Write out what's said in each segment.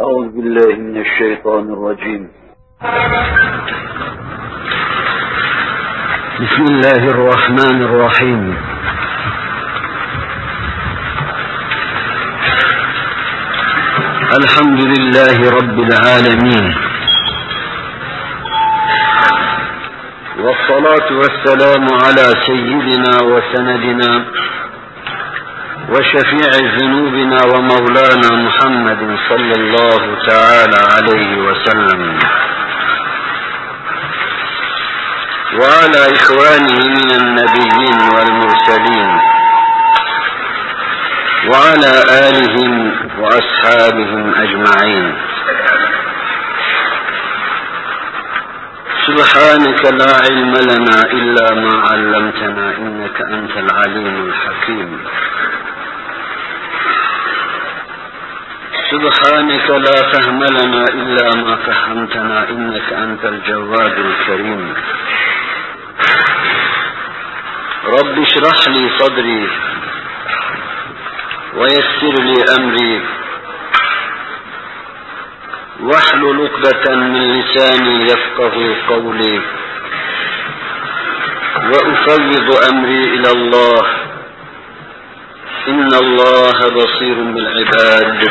أعوذ بالله من الشيطان الرجيم. بسم الله الرحمن الرحيم. الحمد لله رب العالمين. والصلاة والسلام على سيدنا وسندنا وشفيع ذنوبنا ومولانا محمد صلى الله تعالى عليه وسلم. وعلى إخوانه من النبيين والمرسلين. وعلى آلهم وأصحابهم أجمعين. سبحانك لا علم لنا إلا ما علمتنا إنك أنت العليم الحكيم. سبحانك لا فهم لنا إلا ما فهمتنا إنك أنت الجواد الكريم. رب اشرح لي صدري ويسر لي أمري. واحلل عقدة من لساني يفقه قولي. وأفوض أمري إلى الله. إن الله بصير بالعباد.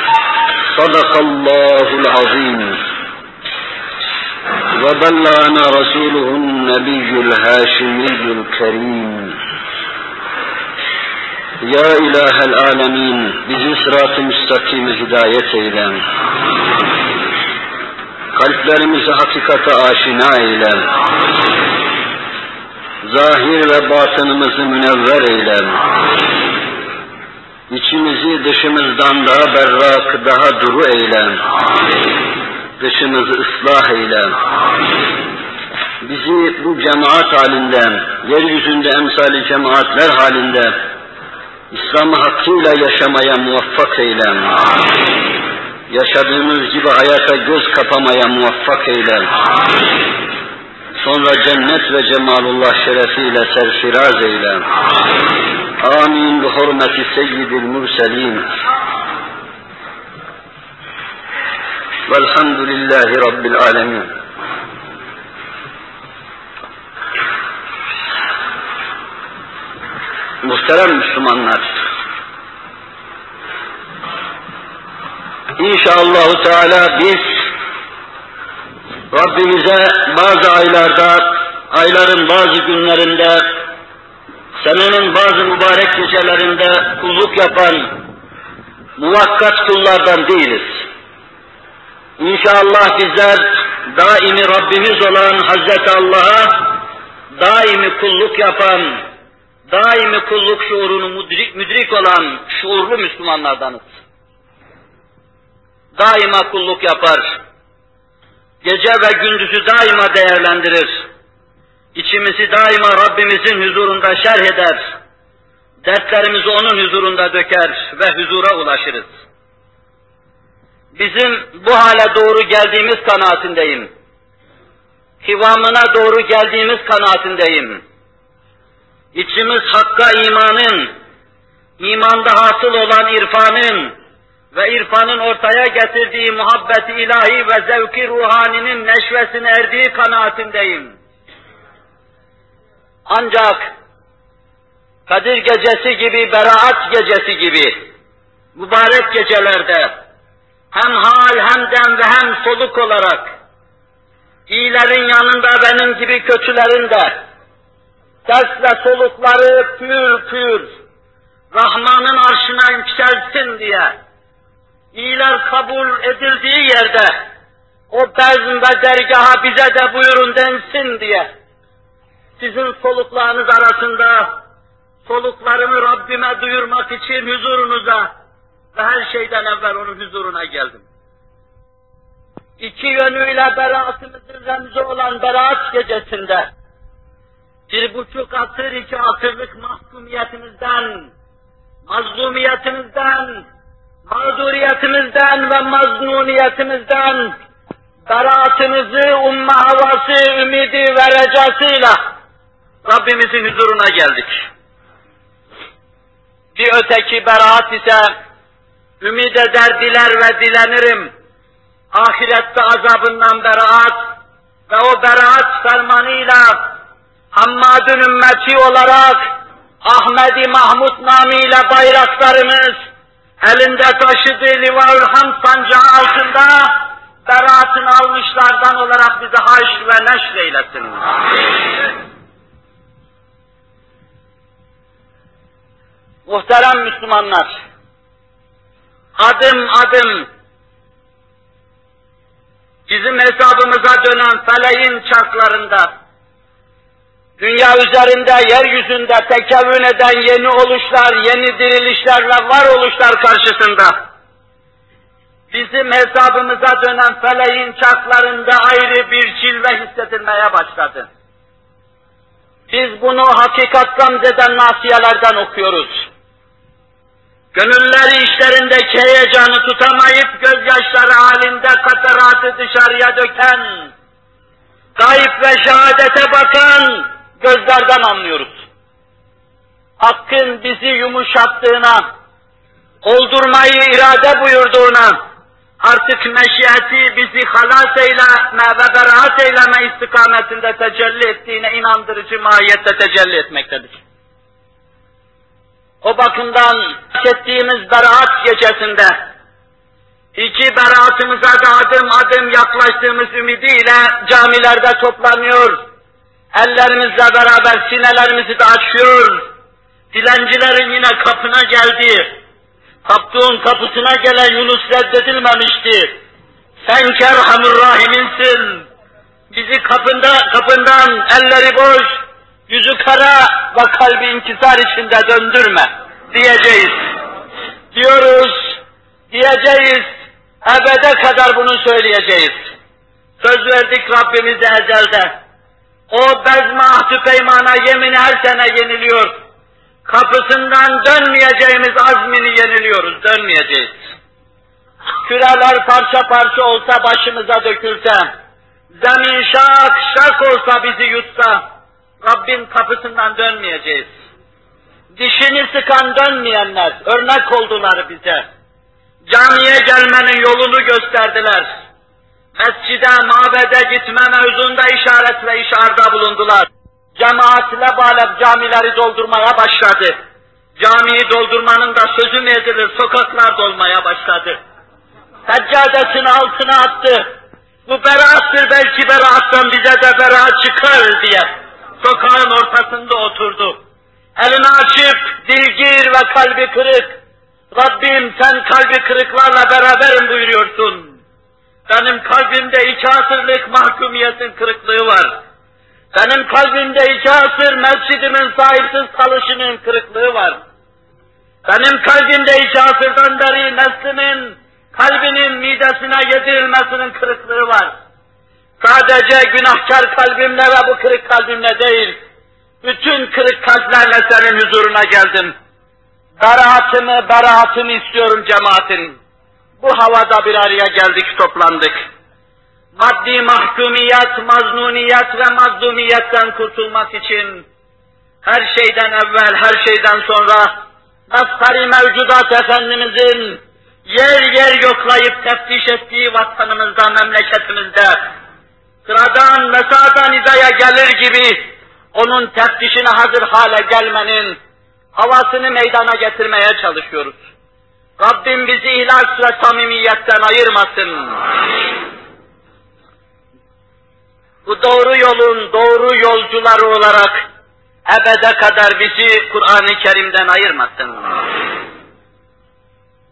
Sadakallahu azim. Ve bellana rasuluhun nebiyyül haşimiyyül kerim. Ya ilahel alemin, bizi sırat-ı müstakime hidayet eyle. Kalplerimizi hakikate aşina eyle. Zahir ve batınımızı münevver eyle. İçimizi dışımızdan daha berrak, daha duru eyle. Dışımızı ıslah eyle. Bizi bu cemaat halinde, yeryüzünde emsali cemaatler halinde, İslam'ı hakkıyla yaşamaya muvaffak eyle. Yaşadığımız gibi hayata göz kapamaya muvaffak eyle. Sonra cennet ve cemalullah şerefiyle serfiraz eyle. Amin bi hurmeti seyyidil murselin. Velhamdülillahi Rabbil alemin. Muhterem Müslümanlar, İnşallah Teala biz Rabbimize bazı aylarda, ayların bazı günlerinde, senenin bazı mübarek gecelerinde kulluk yapan muvakkat kullardan değiliz. İnşallah bizler daimi Rabbimiz olan Hazreti Allah'a daimi kulluk yapan, daimi kulluk şuurunu müdrik, müdrik olan şuurlu Müslümanlardanız. Daima kulluk yapar. Gece ve gündüzü daima değerlendirir. İçimizi daima Rabbimizin huzurunda şerh eder. Dertlerimizi onun huzurunda döker ve huzura ulaşırız. Bizim bu hale doğru geldiğimiz kanaatindeyim. Kıvamına doğru geldiğimiz kanaatindeyim. İçimiz hakka imanın, imanda hasıl olan irfanın ve irfanın ortaya getirdiği muhabbeti ilahi ve zevki ruhaninin neşvesine erdiği kanaatindeyim. Ancak Kadir gecesi gibi, beraat gecesi gibi mübarek gecelerde hem hal hem dem ve hem soluk olarak iyilerin yanında benim gibi kötülerin de ses solukları pür pür Rahman'ın arşına yükselsin diye iyiler kabul edildiği yerde o bezm ve dergaha bize de buyurun densin diye sizin soluklarınız arasında soluklarımı Rabbime duyurmak için huzurunuza ve her şeyden evvel onun huzuruna geldim. İki yönüyle beraatımızın remzi olan beraat gecesinde, bir buçuk asır, iki asırlık mahkumiyetimizden, mazlumiyetimizden, mağduriyetimizden ve maznuniyetimizden beraatımızı umma havası, ümidi ve recasıyla Rabbimizin huzuruna geldik. Bir öteki beraat ise ümid eder, diler ve dilenirim. Ahirette azabından beraat ve o beraat fermanıyla Hammad'ın ümmeti olarak Ahmedi Mahmud namiyle bayraklarımız elinde taşıdığı Livaül Hamd sancağı altında beraatını almışlardan olarak bizi haş ve neşr eylesin. Muhterem Müslümanlar, adım adım bizim hesabımıza dönen feleğin çarklarında, dünya üzerinde, yeryüzünde tekevün eden yeni oluşlar, yeni dirilişler ve varoluşlar karşısında, bizim hesabımıza dönen feleğin çarklarında ayrı bir cilve hissedilmeye başladı. Biz bunu hakikat eden nasiyelerden okuyoruz. Gönülleri işlerindeki heyecanı tutamayıp gözyaşları halinde kataratı dışarıya döken, kayıp ve şehadete bakan gözlerden anlıyoruz. Hakkın bizi yumuşattığına, oldurmayı irade buyurduğuna, artık meşiyeti bizi halas eyleme ve beraat eyleme istikametinde tecelli ettiğine inandırıcı mahiyette tecelli etmektedir. O bakımdan ettiğimiz beraat gecesinde iki beraatımıza da adım adım yaklaştığımız ümidiyle camilerde toplanıyor, ellerimizle beraber sinelerimizi de açıyor, dilencilerin yine kapına geldi, Kaptuğun kapısına gelen Yunus reddedilmemişti. Sen kerhamur rahiminsin. Bizi kapında, kapından elleri boş, yüzü kara ve kalbi inkisar içinde döndürme diyeceğiz. Diyoruz, diyeceğiz, ebede kadar bunu söyleyeceğiz. Söz verdik Rabbimize ezelde. O bezma ahdü peymana yemini her sene yeniliyor. Kapısından dönmeyeceğimiz azmini yeniliyoruz, dönmeyeceğiz. Küreler parça parça olsa başımıza dökülse, zemin şak şak olsa bizi yutsa, Rabbin kapısından dönmeyeceğiz. Dişini sıkan dönmeyenler örnek oldular bize. Camiye gelmenin yolunu gösterdiler. Mescide, mabede gitme mevzunda işaret ve işarda bulundular. Cemaatle bağlı camileri doldurmaya başladı. Camiyi doldurmanın da sözü edilir, sokaklar dolmaya başladı. Seccadesini altına attı. Bu beraattır belki beraattan bize de beraat çıkar diye sokağın ortasında oturdu. Elini açıp dilgir ve kalbi kırık. Rabbim sen kalbi kırıklarla beraberim buyuruyorsun. Benim kalbimde iki asırlık mahkumiyetin kırıklığı var. Benim kalbimde iki asır mescidimin sahipsiz kalışının kırıklığı var. Benim kalbimde iki asırdan beri neslimin, kalbinin midesine yedirilmesinin kırıklığı var. Sadece günahkar kalbimle ve bu kırık kalbimle değil, bütün kırık kalplerle senin huzuruna geldim. Beraatımı, beraatımı istiyorum cemaatin. Bu havada bir araya geldik, toplandık. Maddi mahkumiyet, maznuniyet ve mazlumiyetten kurtulmak için her şeyden evvel, her şeyden sonra Nasari mevcudat Efendimizin yer yer yoklayıp teftiş ettiği vatanımızda, memleketimizde sıradan ve sağdan hizaya gelir gibi onun teftişine hazır hale gelmenin havasını meydana getirmeye çalışıyoruz. Rabbim bizi ihlas ve samimiyetten ayırmasın. Bu doğru yolun doğru yolcuları olarak ebede kadar bizi Kur'an-ı Kerim'den ayırmasın.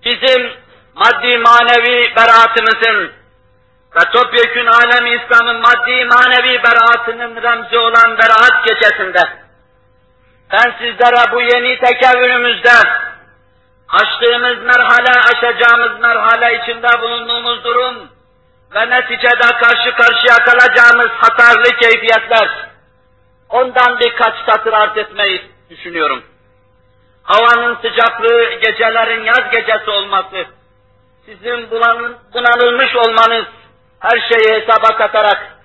Bizim maddi manevi beraatımızın ve topyekün alemi İslam'ın maddi manevi beraatının remzi olan beraat gecesinde Ben sizlere bu yeni tekevvürümüzde açtığımız merhale, aşacağımız merhale içinde bulunduğumuz durum ve neticede karşı karşıya kalacağımız hatarlı keyfiyetler, ondan birkaç satır arz etmeyi düşünüyorum. Havanın sıcaklığı, gecelerin yaz gecesi olması, sizin bunalılmış olmanız, her şeyi hesaba katarak,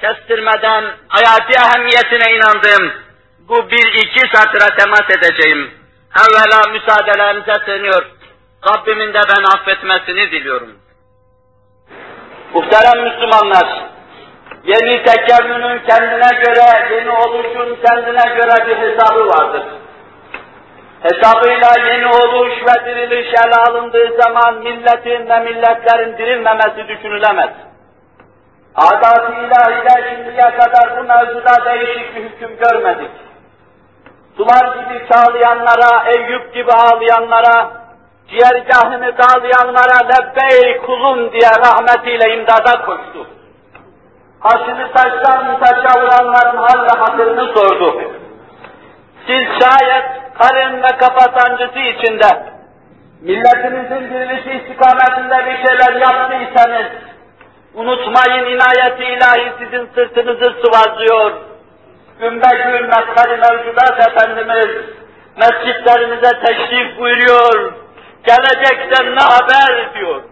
kestirmeden hayati ehemmiyetine inandığım bu bir iki satıra temas edeceğim. Evvela müsaadelerinize sığınıyor. Rabbimin de ben affetmesini diliyorum. Muhterem Müslümanlar, yeni tekemmünün kendine göre, yeni oluşun kendine göre bir hesabı vardır. Hesabıyla yeni oluş ve diriliş ele alındığı zaman milletin ve milletlerin dirilmemesi düşünülemez. Adat-ı ilahide şimdiye kadar bu mevzuda değişik bir hüküm görmedik. Sular gibi çağlayanlara, Eyüp gibi ağlayanlara, ciğergahını dağlayanlara lebbey kulum diye rahmetiyle imdada koştu. Başını taştan taşa vuranların hal ve hatırını sordu. Siz şayet karın ve kafa sancısı içinde milletinizin dirilişi istikametinde bir şeyler yaptıysanız, unutmayın inayeti ilahi sizin sırtınızı sıvazlıyor. Gün mezhari mevcudat Efendimiz mescitlerinize teşrif buyuruyor. Gelecekten ne haber diyor.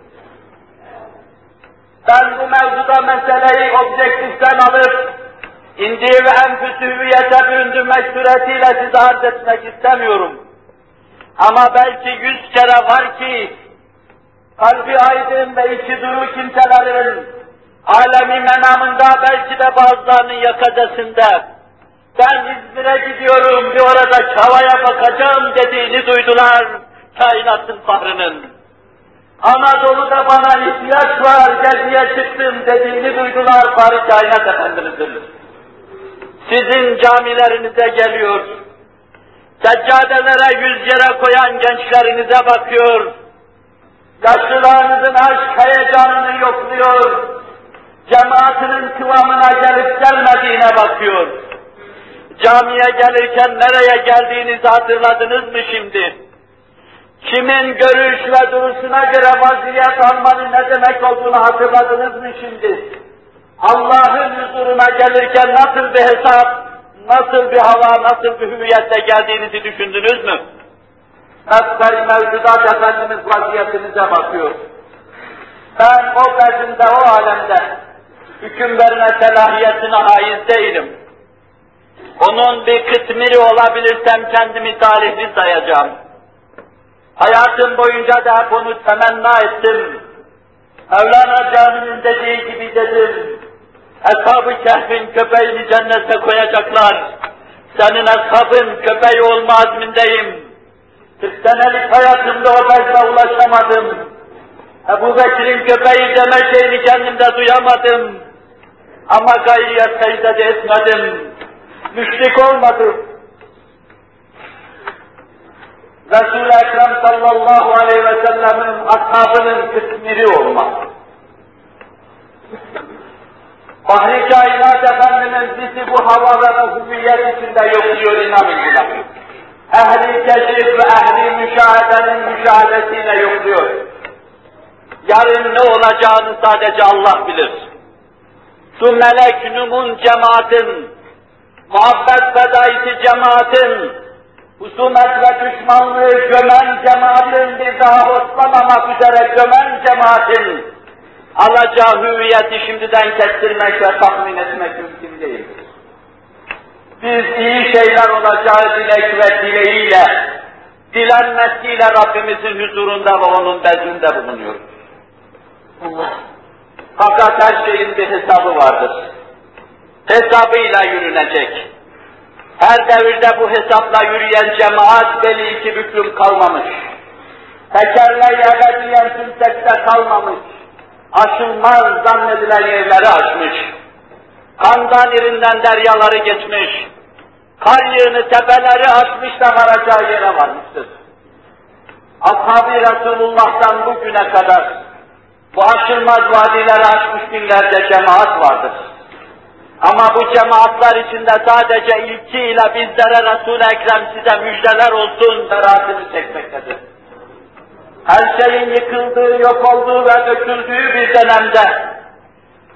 Ben bu mevzuda meseleyi objektiften alıp indiği ve enfüsü hüviyete büründürmek suretiyle size arz etmek istemiyorum. Ama belki yüz kere var ki kalbi aydın ve içi duru kimselerin alemi menamında belki de bazılarının yakacasında ben İzmir'e gidiyorum bir orada havaya bakacağım dediğini duydular kainatın fahrının. Anadolu'da bana ihtiyaç var, geziye çıktım dediğini duydular Fahri Kainat Efendimiz'in. Sizin camilerinize geliyor, seccadelere yüz yere koyan gençlerinize bakıyor, yaşlılarınızın aşk heyecanını yokluyor, cemaatinin kıvamına gelip gelmediğine bakıyor. Camiye gelirken nereye geldiğinizi hatırladınız mı şimdi? Kimin görüş ve duruşuna göre vaziyet almanın ne demek olduğunu hatırladınız mı şimdi? Allah'ın huzuruna gelirken nasıl bir hesap, nasıl bir hava, nasıl bir hüviyette geldiğinizi düşündünüz mü? Mesbel mevcudat Efendimiz vaziyetinize bakıyor. Ben o bezinde, o alemde hüküm verme selahiyetine haiz değilim. Onun bir kıtmiri olabilirsem kendimi talihli sayacağım. Hayatım boyunca da onu temenna ettim. Mevlana Cami'nin dediği gibi dedim. Ashab-ı Kehf'in köpeğini cennete koyacaklar. Senin ashabın köpeği olma azmindeyim. 40 senelik hayatımda o bezle ulaşamadım. Ebu Bekir'in köpeği deme şeyini kendimde duyamadım. Ama gayriye secde de etmedim. Müşrik olmadım. Resul-i Ekrem sallallahu aleyhi ve sellemin ashabının kısmiri olmak. Fahri kainat Efendimiz bizi bu hava ve hüviyet içinde yokluyor inanın buna. Ehli keşif ve ehli müşahedenin müşahedesiyle yokluyor. Yarın ne olacağını sadece Allah bilir. Şu melek numun cemaatin, muhabbet fedaisi cemaatin, husumet ve düşmanlığı gömen cemaatin bir daha hoslamamak üzere gömen cemaatin alacağı hüviyeti şimdiden kestirmek ve tahmin etmek mümkün değil. Biz iyi şeyler olacağı dilek ve dileğiyle, dilenmesiyle Rabbimizin huzurunda ve onun bezinde bulunuyoruz. Allah. Fakat her şeyin bir hesabı vardır. Hesabıyla yürünecek. Her devirde bu hesapla yürüyen cemaat belli iki büklüm kalmamış. Tekerle ebediyen tümsekte kalmamış. Aşılmaz zannedilen yerleri aşmış. Kandan irinden deryaları geçmiş. Kar yığını tepeleri aşmış da varacağı yere varmıştır. Ashab-ı Resulullah'tan bugüne kadar bu aşılmaz vadileri aşmış binlerce cemaat vardır. Ama bu cemaatler içinde sadece ilkiyle bizlere Resul-i Ekrem size müjdeler olsun beraatini çekmektedir. Her şeyin yıkıldığı, yok olduğu ve döküldüğü bir dönemde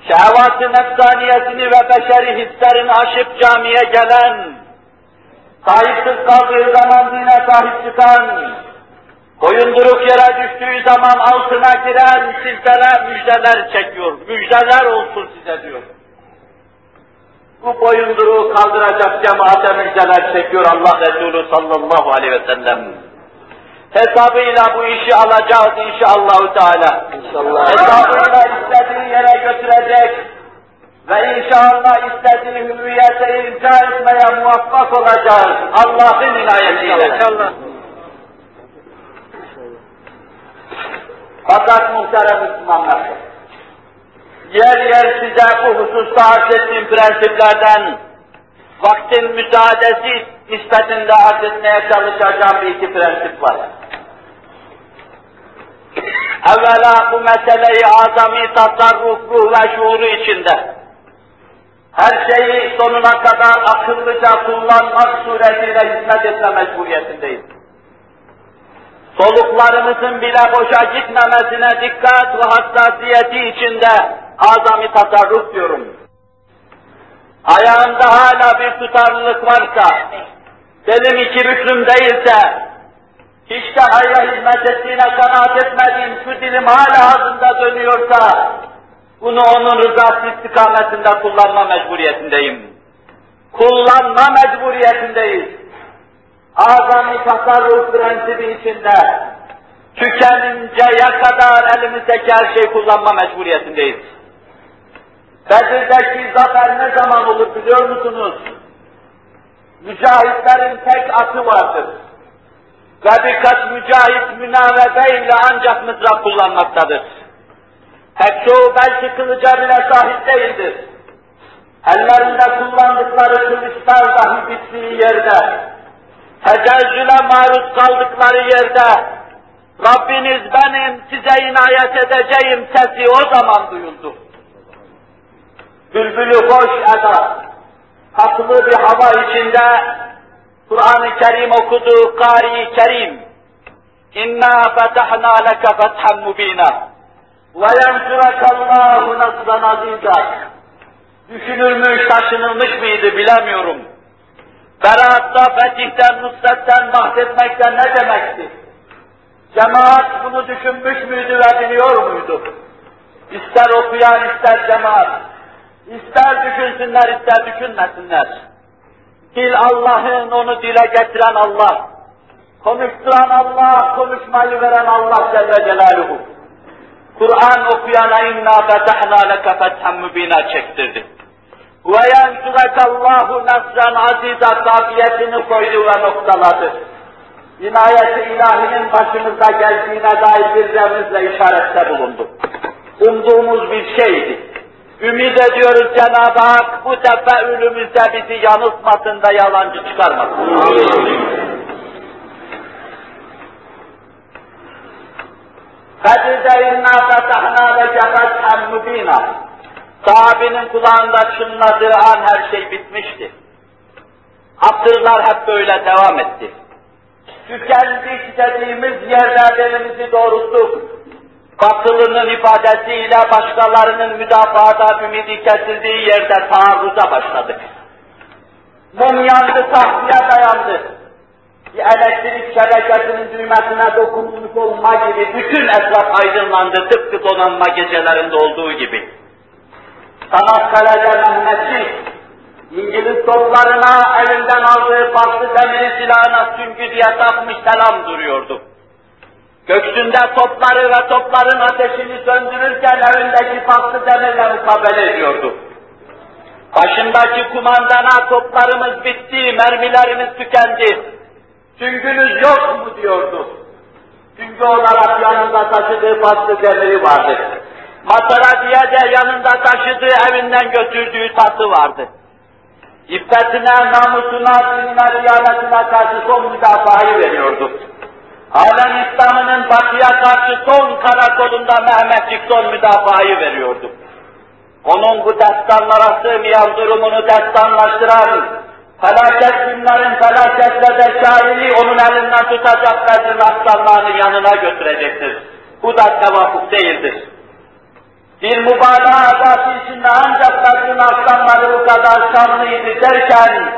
şehvat-ı nefsaniyesini ve beşeri hislerini aşıp camiye gelen, sahipsiz kaldığı zaman dine sahip çıkan, boyunduruk yere düştüğü zaman altına giren sizlere müjdeler çekiyor. Müjdeler olsun size diyor. Bu boyunduruğu kaldıracak cemaate müjdeler çekiyor Allah Resulü sallallahu aleyhi ve sellem. Hesabıyla bu işi alacağız inşallah Teala. İnşallah. Hesabıyla istediği yere götürecek ve inşallah istediği hüviyete irca etmeye muvaffak olacağız. Allah'ın inayetiyle. İnşallah. Fakat muhterem Müslümanlar, yer yer size bu hususta arz ettiğim prensiplerden vaktin müsaadesi nispetinde arz etmeye çalışacağım iki prensip var. Evvela bu meseleyi azami tasarrufu ve şuuru içinde her şeyi sonuna kadar akıllıca kullanmak suretiyle hizmet etme mecburiyetindeyiz. Soluklarımızın bile boşa gitmemesine dikkat ve hassasiyeti içinde azami tasarruf diyorum. Ayağında hala bir tutarlılık varsa, benim iki büklüm değilse, hiç de hayra hizmet ettiğine kanaat etmediğim şu dilim hala ağzında dönüyorsa, bunu onun rızası istikametinde kullanma mecburiyetindeyim. Kullanma mecburiyetindeyiz. Azami tasarruf prensibi içinde tükeninceye kadar elimizdeki her şeyi kullanma mecburiyetindeyiz. Bedir'deki zafer ne zaman olur biliyor musunuz? Mücahitlerin tek atı vardır. Ve birkaç mücahit münavebeyle ancak mızrak kullanmaktadır. Pek çoğu belki kılıca bile sahip değildir. Ellerinde kullandıkları kılıçlar dahi bittiği yerde, tecazzüle maruz kaldıkları yerde, Rabbiniz benim size inayet edeceğim sesi o zaman duyuldu. Bülbülü hoş eda, tatlı bir hava içinde Kur'an-ı Kerim okudu, Kari-i Kerim. İnna fetahna leke fethan mubina. Ve yensurekallahu nasran aziza. Düşünülmüş, taşınılmış mıydı bilemiyorum. Beraat'ta, fetihten, nusretten bahsetmekten ne demekti? Cemaat bunu düşünmüş müydü ve biliyor muydu? İster okuyan, ister cemaat. İster düşünsünler, ister düşünmesinler. Dil Allah'ın, onu dile getiren Allah. Konuşturan Allah, konuşmayı veren Allah Celle Celaluhu. Kur'an okuyana inna fetahna leke fethem mübina çektirdi. Ve yensurekallahu nasran aziza kafiyetini koydu ve noktaladı. İnayeti ilahinin başımıza geldiğine dair bir işarette bulundu. Umduğumuz bir şeydi. Ümid ediyoruz Cenab-ı Hak bu tefeülümüzde bizi yanıltmasın da yalancı çıkarmasın. Kadirde inna fetahna leke fethem mübina. Sahabinin kulağında çınladığı an her şey bitmişti. Asırlar hep böyle devam etti. Tükendik dediğimiz yerde belimizi doğrulttuk. Batılının ifadesiyle başkalarının müdafaada ümidi kesildiği yerde taarruza başladık. Mum yandı, tahtiye dayandı. Bir elektrik şebekesinin düğmesine dokunmuş olma gibi bütün etraf aydınlandı tıpkı donanma gecelerinde olduğu gibi. Çanakkale'de Mehmetçik, İngiliz toplarına elinden aldığı farklı demiri silahına süngü diye takmış selam duruyordu. Göksünde topları ve topların ateşini söndürürken evindeki farklı demirle mukabele ediyordu. Başındaki kumandana toplarımız bitti, mermilerimiz tükendi. Süngünüz yok mu diyordu. Süngü olarak yanında taşıdığı farklı demiri vardı. Matara diye de yanında taşıdığı evinden götürdüğü tatı vardı. İffetine, namusuna, dinine, diyanetine karşı son müdafayı veriyordu. Alem İslam'ının batıya karşı son karakolunda Mehmetçik son müdafayı veriyordu. onun bu destanlara sığmayan durumunu destanlaştıran, felaket günlerin felaketlerde şahidi onun elinden tutacak Bedir'in aslanlarını yanına götürecektir. Bu da tevafuk değildir. Bir mübalağa adası içinde ancak Bedir'in aslanları bu kadar şanlıydı derken,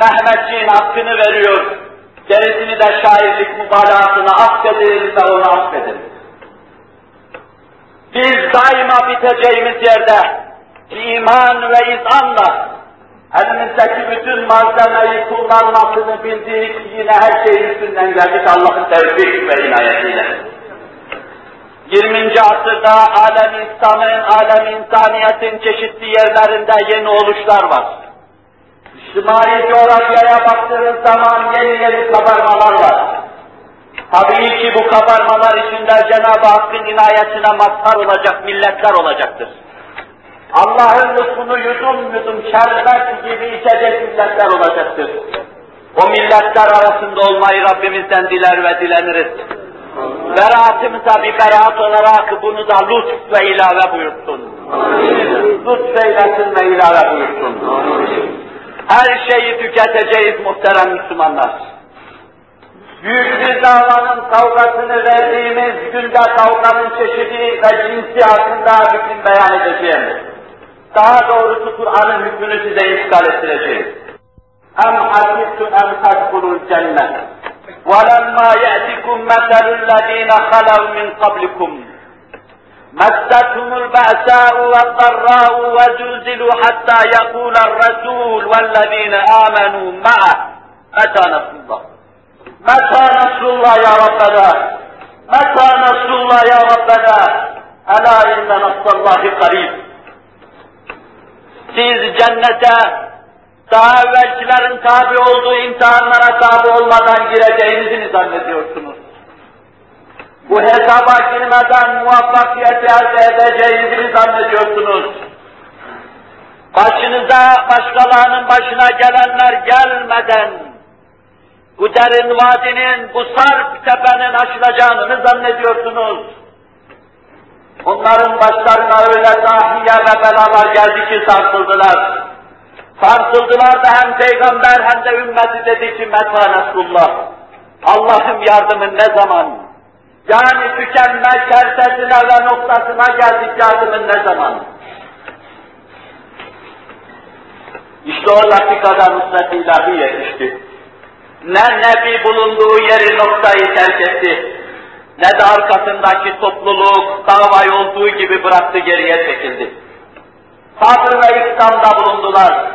Mehmetçiğin hakkını veriyor, gerisini de şairlik mübalağasına affedin ve onu affedin. Biz daima biteceğimiz yerde iman ve izanla elimizdeki bütün malzemeyi kullanmasını bildik, yine her şeyin üstünden geldik Allah'ın tevfik ve inayetiyle. 20. asırda alem İslam'ın, alem insaniyetin çeşitli yerlerinde yeni oluşlar var. İçtimai coğrafyaya baktığınız zaman yeni yeni kabarmalar var. Tabii ki bu kabarmalar içinde Cenab-ı Hakk'ın inayetine mazhar olacak milletler olacaktır. Allah'ın lütfunu yudum yudum şerbet gibi içecek milletler olacaktır. O milletler arasında olmayı Rabbimizden diler ve dileniriz. Beraatımıza bir beraat olarak bunu da lütf ve ilave buyursun. Lütfeylesin ve ilave buyursun. Her şeyi tüketeceğiz muhterem Müslümanlar. Büyük bir davanın kavgasını verdiğimiz günde kavganın çeşidi ve cinsi hakkında hüküm beyan edeceğim. Daha doğrusu Kur'an'ın hükmünü size intikal ettireceğim. Em hasibtum en tadkulul cennet. وَلَمَّا يَأْتِكُمْ مَثَلُ الَّذ۪ينَ خَلَوْا مِنْ قَبْلِكُمْ مستهم البأساء والضراء وزلزلوا حتى يقول الرسول والذين آمنوا معه متى نصر الله متى نصر الله يا ربنا متى نصر الله يا ربنا ألا إن نصر الله قريب siz cennete daha evvelkilerin tabi olduğu imtihanlara tabi olmadan gireceğinizi mi zannediyorsunuz? Bu hesaba girmeden muvaffakiyeti elde edeceğinizi zannediyorsunuz? Başınıza başkalarının başına gelenler gelmeden bu derin vadinin, bu sarp tepenin aşılacağını zannediyorsunuz? Onların başlarına öyle dahiye ve belalar geldi ki sarsıldılar. Sarsıldılar da hem peygamber hem de ümmeti dedi ki meta Resulullah. Allah'ım yardımın ne zaman? Yani tükenme kertesine ve noktasına geldik yardımın ne zaman? İşte o dakikada nusret ilahi yetişti. Ne nebi bulunduğu yeri noktayı terk etti, ne de arkasındaki topluluk davayı olduğu gibi bıraktı geriye çekildi. Sabır ve ikramda bulundular.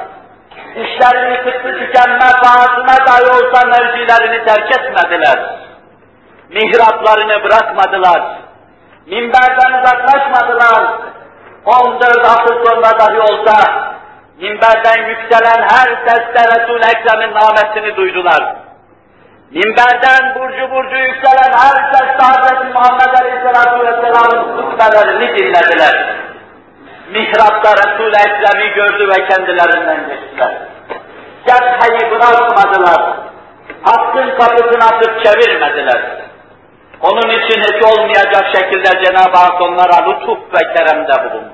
İşlerini sıkı tükenme pahasına dahi olsa mevzilerini terk etmediler. Mihraplarını bırakmadılar. Minberden uzaklaşmadılar. 14 asır sonra dahi olsa minberden yükselen her seste Resul-i Ekrem'in namesini duydular. Minberden burcu burcu yükselen her seste Hz. Muhammed Aleyhisselatü Vesselam'ın hutbelerini dinlediler. Mihrapta Resul-i Ekrem'i gördü ve kendilerinden geçtiler. Cepheyi bırakmadılar. Hakkın kapısını atıp çevirmediler. Onun için hiç olmayacak şekilde Cenab-ı Hak onlara lütuf ve keremde bulundu.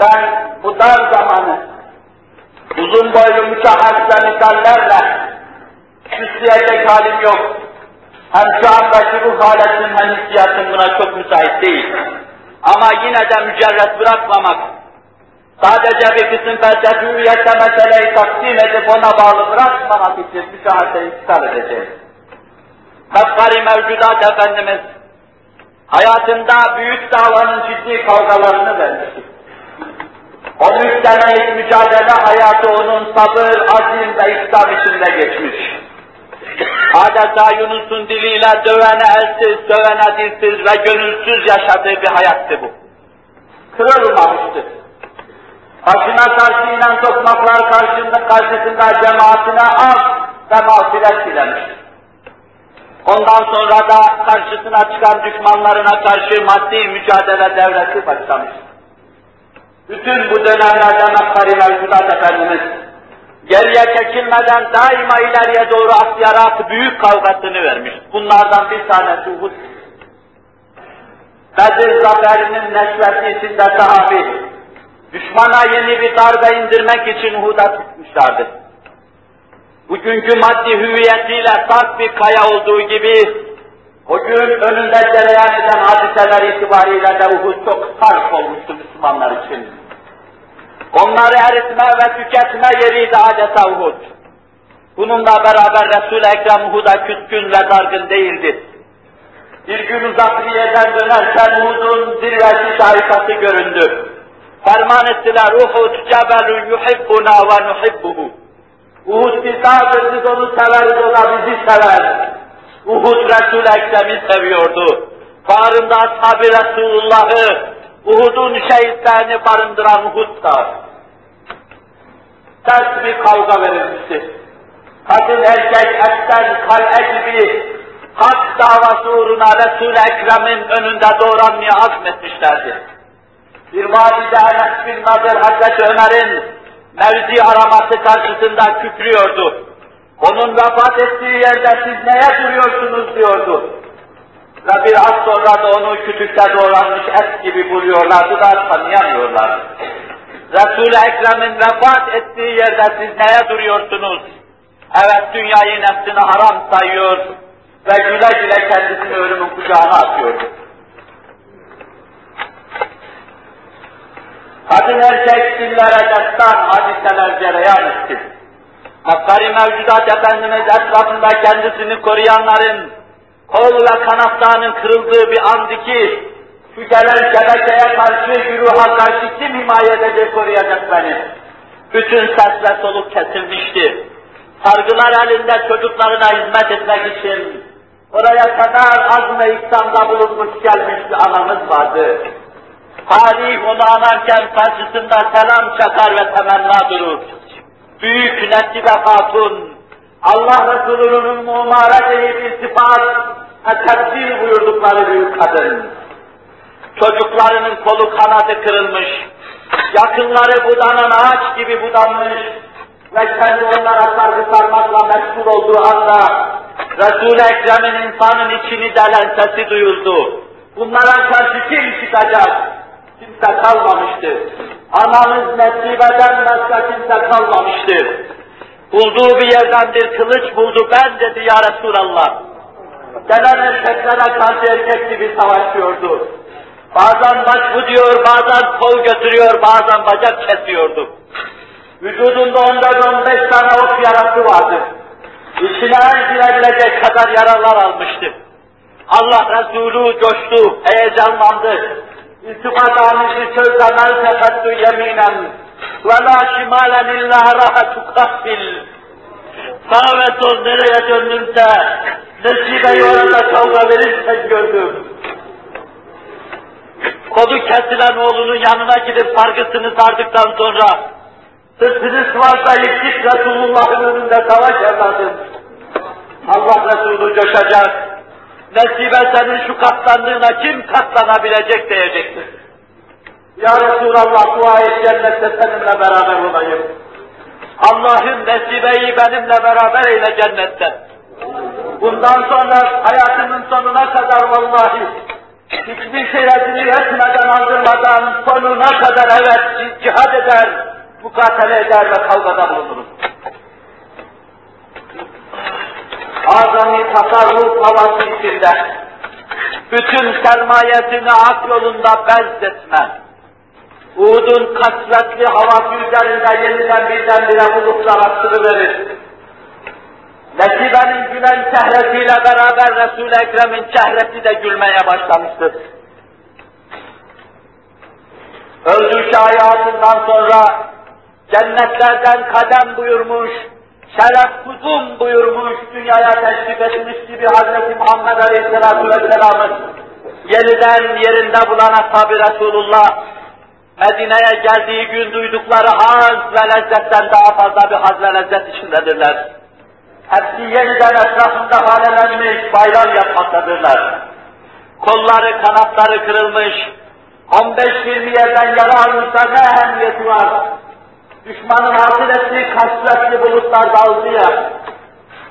Ben bu dar zamanı uzun boylu mütehassısa misallerle süsleyecek halim yok. Hem şu andaki bu haletin hem hissiyatım buna çok müsait değil. Ama yine de mücerret bırakmamak, sadece bir kısım felsefiyete meseleyi takdim edip ona bağlı bırakmamak için müşahede intikal edeceğiz. Mefkari mevcudat Efendimiz hayatında büyük davanın ciddi kavgalarını vermiştir. O büyük mücadele hayatı onun sabır, azim ve İslam içinde geçmiş. Adeta Yunus'un diliyle dövene elsiz, dövene dilsiz ve gönülsüz yaşadığı bir hayattı bu. Kırılmamıştı. Başına karşı inen tokmaklar karşısında, karşısında cemaatine af ve mağfiret dilemişti. Ondan sonra da karşısına çıkan düşmanlarına karşı maddi mücadele devresi başlamış. Bütün bu dönemlerde Mekkari mevcudat Efendimiz geriye çekilmeden daima ileriye doğru atlayarak büyük kavgasını vermiş. Bunlardan bir tanesi Uhud. Bedir zaferinin neşveti içinde sahabi, düşmana yeni bir darbe indirmek için Uhud'a tutmuşlardı. Bugünkü maddi hüviyetiyle sert bir kaya olduğu gibi, o gün önünde cereyan eden hadiseler itibariyle de Uhud çok sarf olmuştu Müslümanlar için. Onları eritme ve tüketme yeriydi adeta Uhud. Bununla beraber Resul-i Ekrem Uhud'a küskün ve dargın değildi. Bir gün Zakriye'den dönerken Uhud'un zirvesi şahikası göründü. Ferman ettiler, Uhud cebelun yuhibbuna ve nuhibbuhu. Uhud bir dağdır, biz onu severiz, o da bizi sever. Uhud Resul-i Ekrem'i seviyordu. Bağrında ashab-ı Resulullah'ı, Uhud'un şehitlerini barındıran Uhud da. Ters bir kavga verilmişti. Kadın erkek etten kal'e gibi hak davası uğruna Resul-i Ekrem'in önünde doğranmaya azmetmişlerdi. Bir valide Enes bin Nadir Hazreti Ömer'in mevzi araması karşısında kükrüyordu. Onun vefat ettiği yerde siz neye duruyorsunuz diyordu. Ve biraz sonra da onu kütükte doğranmış et gibi buluyorlardı da tanıyamıyorlardı. Resul-i Ekrem'in vefat ettiği yerde siz neye duruyorsunuz? Evet dünyayı nefsine haram sayıyor ve güle güle kendisini ölümün kucağına atıyordu. Kadın erkek dillere destan hadiseler cereyan etti. Makkari mevcudat Efendimiz etrafında kendisini koruyanların kol ve kanatlarının kırıldığı bir andı ki şu gelen şebekeye karşı, güruha karşı kim himaye edecek, koruyacak beni? Bütün ses ve soluk kesilmişti. Sargılar elinde çocuklarına hizmet etmek için oraya kadar azme ikramda bulunmuş gelmiş bir anamız vardı. Tarih onu anarken karşısında selam çakar ve temenna durur. Büyük Nesibe Hatun, Allah Resulü'nün mumara bir sıfat ve tebdil buyurdukları büyük kadın. Çocuklarının kolu kanadı kırılmış, yakınları budanan ağaç gibi budanmış ve kendi onlara sargı sarmakla meşgul olduğu anda Resul-i Ekrem'in insanın içini delen sesi duyuldu. Bunlara karşı kim çıkacak? Kimse kalmamıştı. Anamız Nesibe'den başka kimse kalmamıştı. Bulduğu bir yerden bir kılıç buldu, ben dedi ya Resulallah. Gelen erkeklere karşı erkek gibi savaşıyordu. Bazen baş bu diyor, bazen kol götürüyor, bazen bacak kesiyordu. Vücudunda ondan 15 tane ok yarası vardı. İçine girebilecek kadar yaralar almıştı. Allah Resulü coştu, heyecanlandı. İltifat amisi sözle men tefettü yeminen ve la şimalen illa rahatü kahbil. Sağ ve sol nereye döndümse, nesibe orada kavga verirken gördüm. Kolu kesilen oğlunun yanına gidip sargısını sardıktan sonra sırtını sıvazlayıp git Resulullah'ın önünde savaş evladım. Allah Resulü coşacak. Nesibe senin şu katlandığına kim katlanabilecek diyecektir. Ya Resulallah dua et cennette seninle beraber olayım. Allah'ın nesibeyi benimle beraber eyle cennette. Bundan sonra hayatımın sonuna kadar vallahi hiçbir şey rezil etmeden, aldırmadan sonuna kadar evet cihad eder, mukatele eder ve kavgada bulunuruz. Azami tasarruf havası içinde bütün sermayesini hak yolunda bezletme, Uhud'un kasvetli havası üzerinde yeniden birdenbire bulutlara sürüverir. Nesibe'nin gülen çehresiyle beraber Resul-i Ekrem'in çehresi de gülmeye başlamıştır. Öldükçe hayatından sonra cennetlerden kadem buyurmuş, şeref kuzum buyurmuş, dünyaya teşrif etmiş gibi Hz. Muhammed Aleyhisselatü Vesselam'ın yeniden yerinde bulan Ashab-ı Resulullah, Medine'ye geldiği gün duydukları haz ve lezzetten daha fazla bir haz ve lezzet içindedirler. Hepsi yeniden etrafında halelenmiş, bayram yapmaktadırlar. Kolları, kanatları kırılmış, 15-20 yerden yara almışlar, ne ehemmiyeti var? Düşmanın hasıl ettiği kasvetli bulutlar dağıldı ya,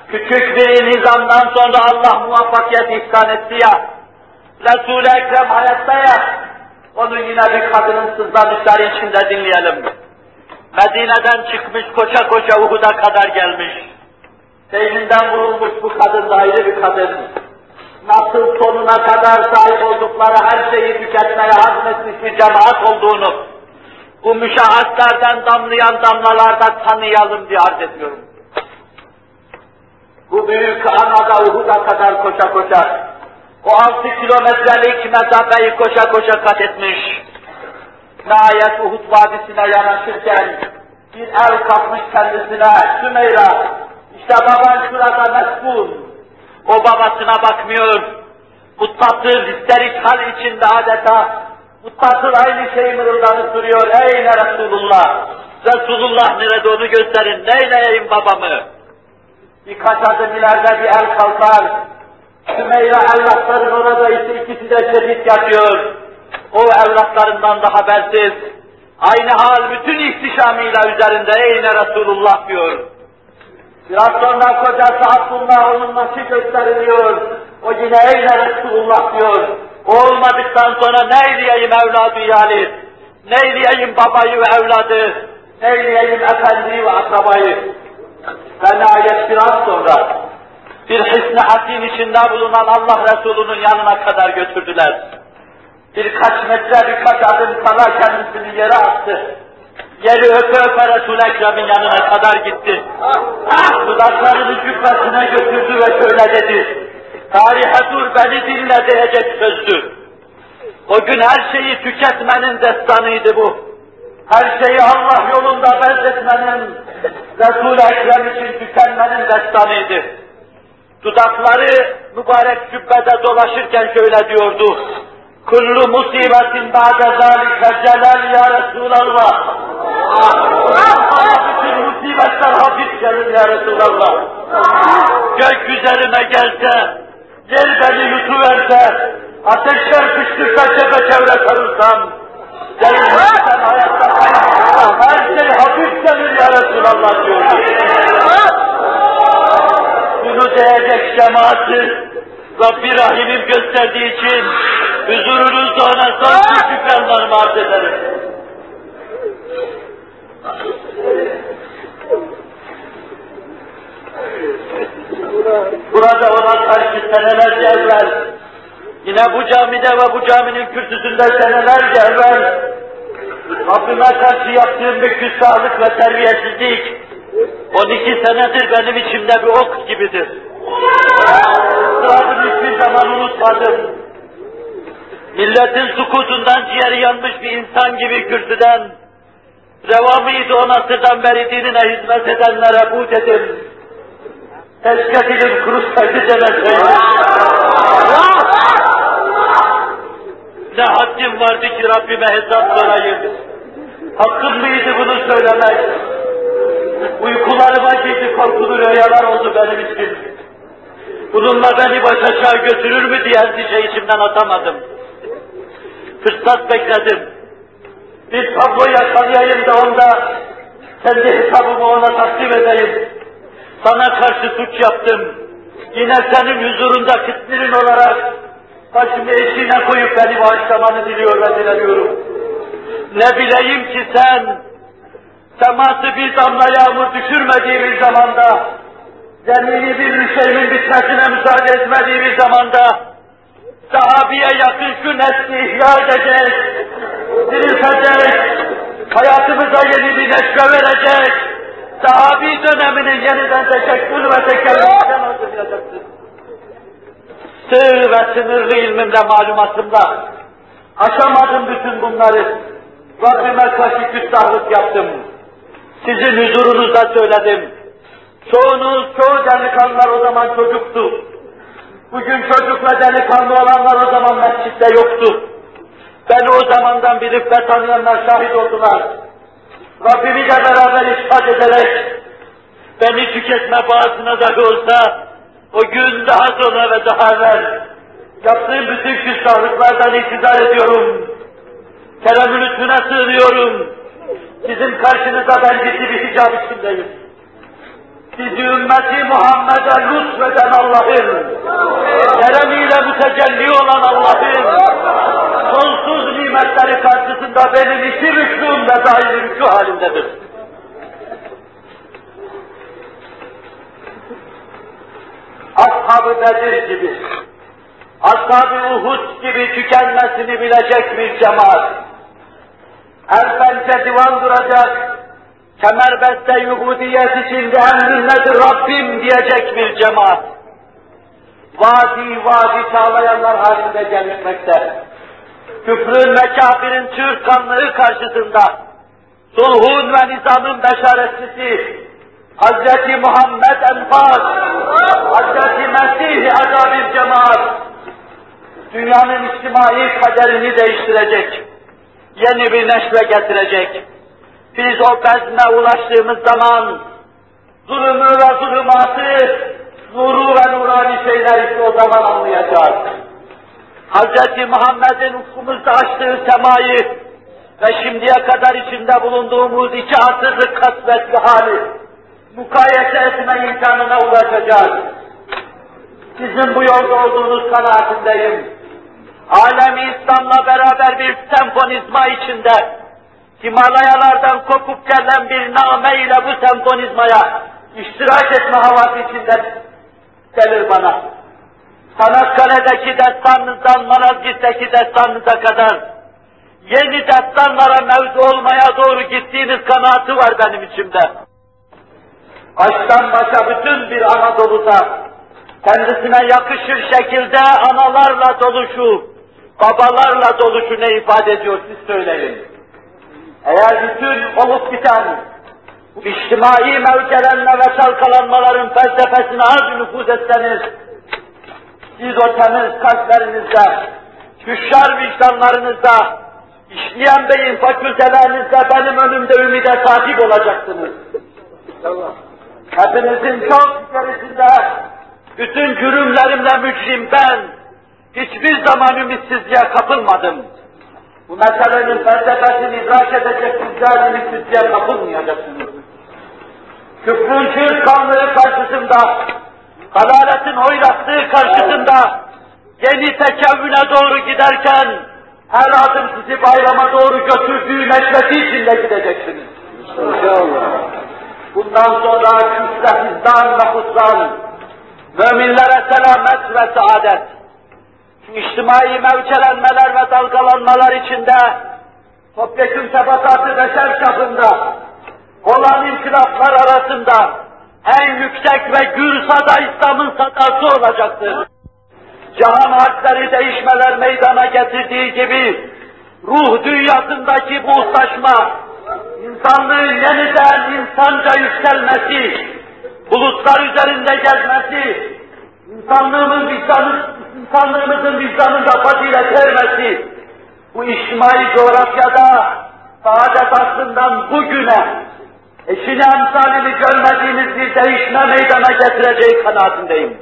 küçük bir nizamdan sonra Allah muvaffakiyet ihsan etti ya, Resul-i Ekrem hayatta ya, onu yine bir kadının sızlanışları içinde dinleyelim. Medine'den çıkmış koşa koşa Uhud'a kadar gelmiş. Beyninden vurulmuş bu kadın da ayrı bir kadın. Nasıl sonuna kadar sahip oldukları her şeyi tüketmeye hazmetmiş bir cemaat olduğunu, bu müşahhatlerden damlayan damlalarda tanıyalım diye arz ediyorum. Bu büyük anada Uhud'a kadar koşa koşa, o altı kilometrelik mesafeyi koşa koşa kat etmiş. Nihayet Uhud Vadisi'ne yanaşırken bir el kapmış kendisine, Sümeyra, işte baban şurada mesbun. O babasına bakmıyor. Muttasıl, histerik hal içinde adeta muttasıl aynı şeyi mırıldanıp duruyor. Ey Resulullah! Resulullah nerede onu gösterin. Neyleyeyim babamı? Birkaç adım ileride bir el kalkar. Sümeyra evlatların orada ise ikisi de şehit yatıyor. O evlatlarından da habersiz. Aynı hal bütün ihtişamıyla üzerinde eyne Resulullah diyor. Biraz sonra kocası Abdullah onun nasıl gösteriliyor. O yine eyne Resulullah diyor. Olmadıktan sonra neyleyeyim evladı yani? Neyleyeyim babayı ve evladı? Neyleyeyim efendiyi ve akrabayı? Ve nihayet biraz sonra bir hisn-i hasin içinde bulunan Allah Resulü'nün yanına kadar götürdüler. Birkaç metre, birkaç adım kala kendisini yere attı. Yeri öpe öpe Resul-i Ekrem'in yanına kadar gitti. Dudaklarını cübbesine götürdü ve şöyle dedi. Tarihe beni dinle diyecek sözdü. O gün her şeyi tüketmenin destanıydı bu. Her şeyi Allah yolunda benzetmenin, Resul-i Ekrem için tükenmenin destanıydı. Dudakları mübarek cübbede dolaşırken şöyle diyordu. Kullu musibetin ba'de zâlike celal ya Resulallah. Bütün musibetler hafif gelir ya Resulallah. Gök üzerime gelse, yer beni yutuverse, ateşler püskürse çepeçevre sarılsam, Cennet'ten hayatta her şey hafif gelir ya Resulallah diyordu. Bunu diyecek cemaati Rabbi Rahim'im gösterdiği için huzurunuzda ona son şükranlarımı arz ederim. Burada ona karşı senelerce evvel, yine bu camide ve bu caminin kürsüsünde senelerce evvel, Rabbime karşı yaptığım bir küstahlık ve terbiyesizlik, 12 senedir benim içimde bir ok gibidir. Sıradını hiçbir zaman unutmadım. Milletin sukutundan ciğeri yanmış bir insan gibi kürsüden, revamıydı o nasırdan beri dinine hizmet edenlere bu dedim. Teşke dilim kuruşsaydı demeseydim. Ne haddim vardı ki Rabbime hesap sorayım. Hakkım mıydı bunu söylemek? Uykularıma girdi korkulu rüyalar oldu benim için. Bununla beni baş aşağı götürür mü diye endişe içimden atamadım. Fırsat bekledim. Bir tablo yakalayayım da onda kendi hesabımı ona takdim edeyim. Sana karşı suç yaptım. Yine senin huzurunda kıtmirin olarak başımı eşiğine koyup beni bağışlamanı diliyor ve dileniyorum. Ne bileyim ki sen seması bir damla yağmur düşürmediği bir zamanda, zemini bir şeyin bitmesine müsaade etmediği bir zamanda, sahabiye yakın şu nesli ihya edecek, diriltecek, hayatımıza yeni bir neşve verecek, sahabi döneminin yeniden teşekkül ve tekellümden hazırlayacaksın. Sığ ve sınırlı ilmimle malumatımda aşamadım bütün bunları. Rabbime karşı küstahlık yaptım. Sizin huzurunuzda söyledim. Çoğunuz, çoğu delikanlılar o zaman çocuktu. Bugün çocuk ve delikanlı olanlar o zaman mescitte yoktu. Beni o zamandan bilip ve tanıyanlar şahit oldular. Rabbimi de beraber iştahat ederek beni tüketme bağısına dahi olsa o gün daha sonra ve daha evvel yaptığım bütün küstahlıklardan iktidar ediyorum. Kerem-ü lütfüne sığınıyorum. Sizin karşınızda ben ciddi bir hicab içindeyim sizi ümmeti Muhammed'e lütfeden Allah'ın, keremiyle mütecelli olan Allah'ın, sonsuz nimetleri karşısında benim iki rüklüm ve dair rüklü halindedir. Ashab-ı Bedir gibi, Ashab-ı Uhud gibi tükenmesini bilecek bir cemaat, her bence divan duracak, kemerbeste yuhudiyet içinde emrin nedir Rabbim diyecek bir cemaat, vadi vadi çağlayanlar halinde gelişmekte. Küfrün ve kafirin çırkanlığı karşısında, sulhun ve nizamın beşaretçisi, Hz. Muhammed Enfaz, Hz. Mesih Eda bir cemaat, dünyanın içtimai kaderini değiştirecek, yeni bir neşve getirecek. Biz o bezme ulaştığımız zaman, zulümü ve zulümatı, nuru ve nurani şeyler işte o zaman anlayacağız. Hz. Muhammed'in ufkumuzda açtığı semayı ve şimdiye kadar içinde bulunduğumuz iki asırlık kasvetli hali mukayese etme imkanına ulaşacağız. Sizin bu yolda olduğunuz kanaatindeyim. Alemi İslam'la beraber bir senfonizma içinde, Himalayalardan kopup gelen bir name ile bu senfonizmaya iştirak etme havası içinde gelir bana. Çanakkale'deki destanınızdan Malazgirt'teki destanınıza kadar yeni destanlara mevzu olmaya doğru gittiğiniz kanaati var benim içimde. Baştan başa bütün bir Anadolu'da kendisine yakışır şekilde analarla doluşu, babalarla doluşu ne ifade ediyor siz söyleyin. Eğer bütün olup biten içtimai mevkelenme ve çalkalanmaların felsefesine az nüfuz etseniz, siz o temiz kalplerinizde, küşşar vicdanlarınızda, işleyen beyin fakültelerinizde benim önümde ümide sahip olacaksınız. Hepinizin çok içerisinde bütün cürümlerimle mücrim ben hiçbir zaman ümitsizliğe kapılmadım. Bu meselenin felsefesini idrak edecek sizler ümitsizliğe kapılmayacaksınız. Küfrün çırkanlığı karşısında, halaletin hoyratlığı karşısında yeni tekevvüne doğru giderken her adım sizi bayrama doğru götürdüğü neşveti içinde gideceksiniz. İnşallah. Bundan sonra küfre hizdan ve husran, müminlere selamet ve saadet, içtimai mevçelenmeler ve dalgalanmalar içinde, topyekun tabakatı beşer çapında, olan inkılaplar arasında en yüksek ve gür sada İslam'ın sadası olacaktır. Cahan harpleri değişmeler meydana getirdiği gibi, ruh dünyasındaki bu ustaşma, insanlığın yeniden insanca yükselmesi, bulutlar üzerinde gezmesi, insanlığımın vicdanı, insanlığımızın vicdanında fazilet ermesi, bu içtimai coğrafyada saadet aslından bugüne eşini emsalini görmediğimiz bir değişme meydana getireceği kanaatindeyim.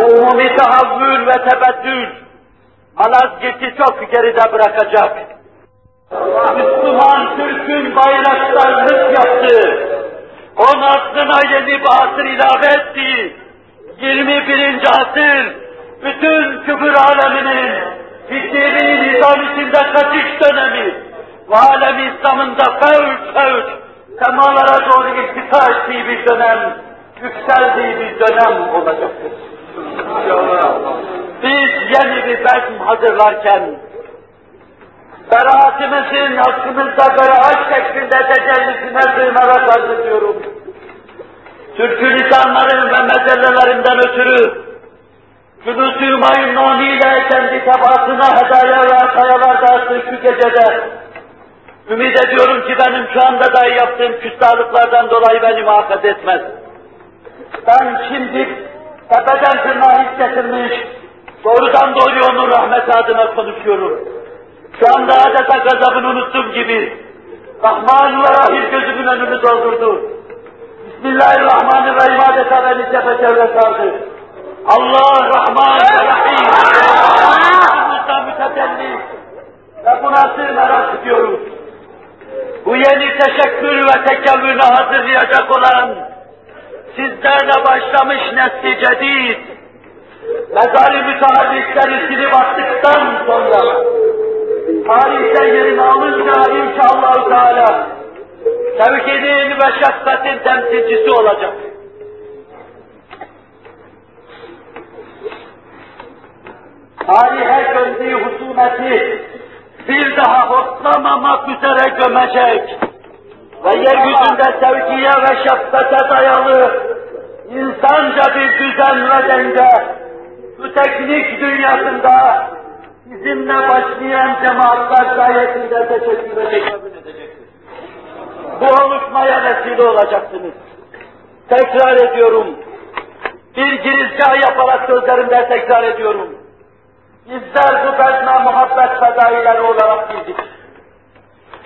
Bu umumi tahavvül ve tebettül Malazgirt'i çok geride bırakacak. Müslüman Türk'ün bayraktarlık yaptığı, onun aslına yeni bir asır ilave ettiği, 21. asır, bütün küfür aleminin, fikri nizam içinde kaçış dönemi, ve alem İslam'ında fevç fevç, semalara doğru irtika ettiği bir dönem, yükseldiği bir dönem olacaktır. Biz yeni bir bezm hazırlarken, beraatimizin hakkımızda beraat şeklinde tecellisine sığınarak arz ediyorum. Türkü lisanların ve mezellelerinden ötürü Kudüs-ü ile kendi tabasına hedaya ve atayalar dağıttığı şu gecede ümit ediyorum ki benim şu anda dahi yaptığım küstahlıklardan dolayı beni muhafaza etmez. Ben şimdi tepeden tırnağa hissettirmiş, doğrudan doğruya onun rahmet adına konuşuyorum. Şu anda adeta gazabını unuttum gibi. Rahman ve Rahim gözümün önünü doldurdu. Bismillahirrahmanirrahim adeta beni çepeçevre sardı. Allah Rahman ve Rahim. Allah'ımızda mütetelli ve buna sığınarak gidiyoruz. Bu yeni teşekkür ve tekemmülü hazırlayacak olan sizlerle başlamış nesli cedid, mezari müteharrikleri silip attıktan sonra tarihte yerini alınca inşallah Teala tevhidin ve şefkatin temsilcisi olacak. Tarihe gömdüğü husumeti bir daha hortlamamak üzere gömecek ve yeryüzünde sevgiye ve şefkate dayalı insanca bir düzen ve denge şu teknik dünyasında bizimle başlayan cemaatler sayesinde teşekkür edecektir. Bu oluşmaya vesile olacaksınız. Tekrar ediyorum. Bir girizgah yaparak sözlerimde tekrar ediyorum. Bizler bu bezme muhabbet fedaileri olarak girdik.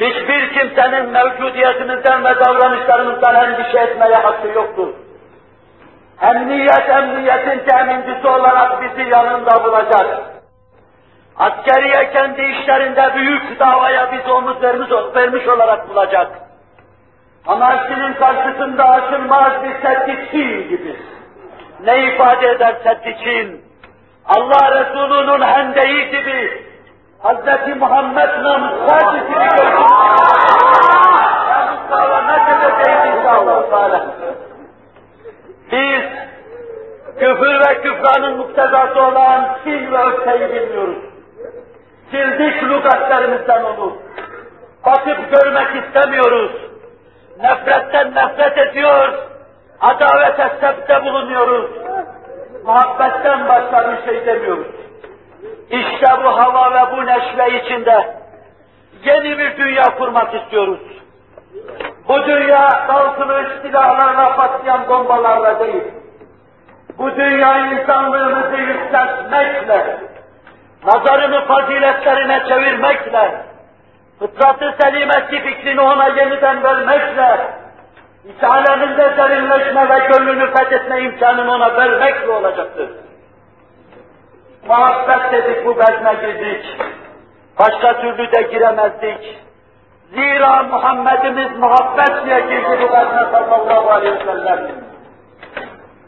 Hiçbir kimsenin mevcudiyetimizden ve davranışlarımızdan endişe etmeye hakkı yoktur. Emniyet, emniyetin temintisi olarak bizi yanında bulacak. Askeriye kendi işlerinde büyük davaya biz omuz vermiş, vermiş olarak bulacak. Anarşinin karşısında açılmaz bir seddiçin gibi. Ne ifade eder seddiçin? Allah Resulü'nün hendeyi gibi, Hz. Muhammed edeceğiz inşallah. Biz küfür ve küfranın muktezası olan sil ve öfkeyi bilmiyoruz. Sildik lügatlerimizden onu. Bakıp görmek istemiyoruz. Nefretten nefret ediyor, adavete sebde bulunuyoruz. Muhabbetten başka bir şey demiyoruz. İşte bu hava ve bu neşve içinde yeni bir dünya kurmak istiyoruz. Bu dünya dağıtılmış silahlarla patlayan bombalarla değil. Bu dünya insanlığımızı yükseltmekle, nazarını faziletlerine çevirmekle, fıtratı selimesi fikrini ona yeniden vermekle, İç derinleşme ve gönlünü fethetme imkanını ona vermekle olacaktır. Muhabbet dedik bu bezme girdik. Başka türlü de giremezdik. Zira Muhammed'imiz muhabbet diye girdi bu bezme sallallahu aleyhi ve sellem.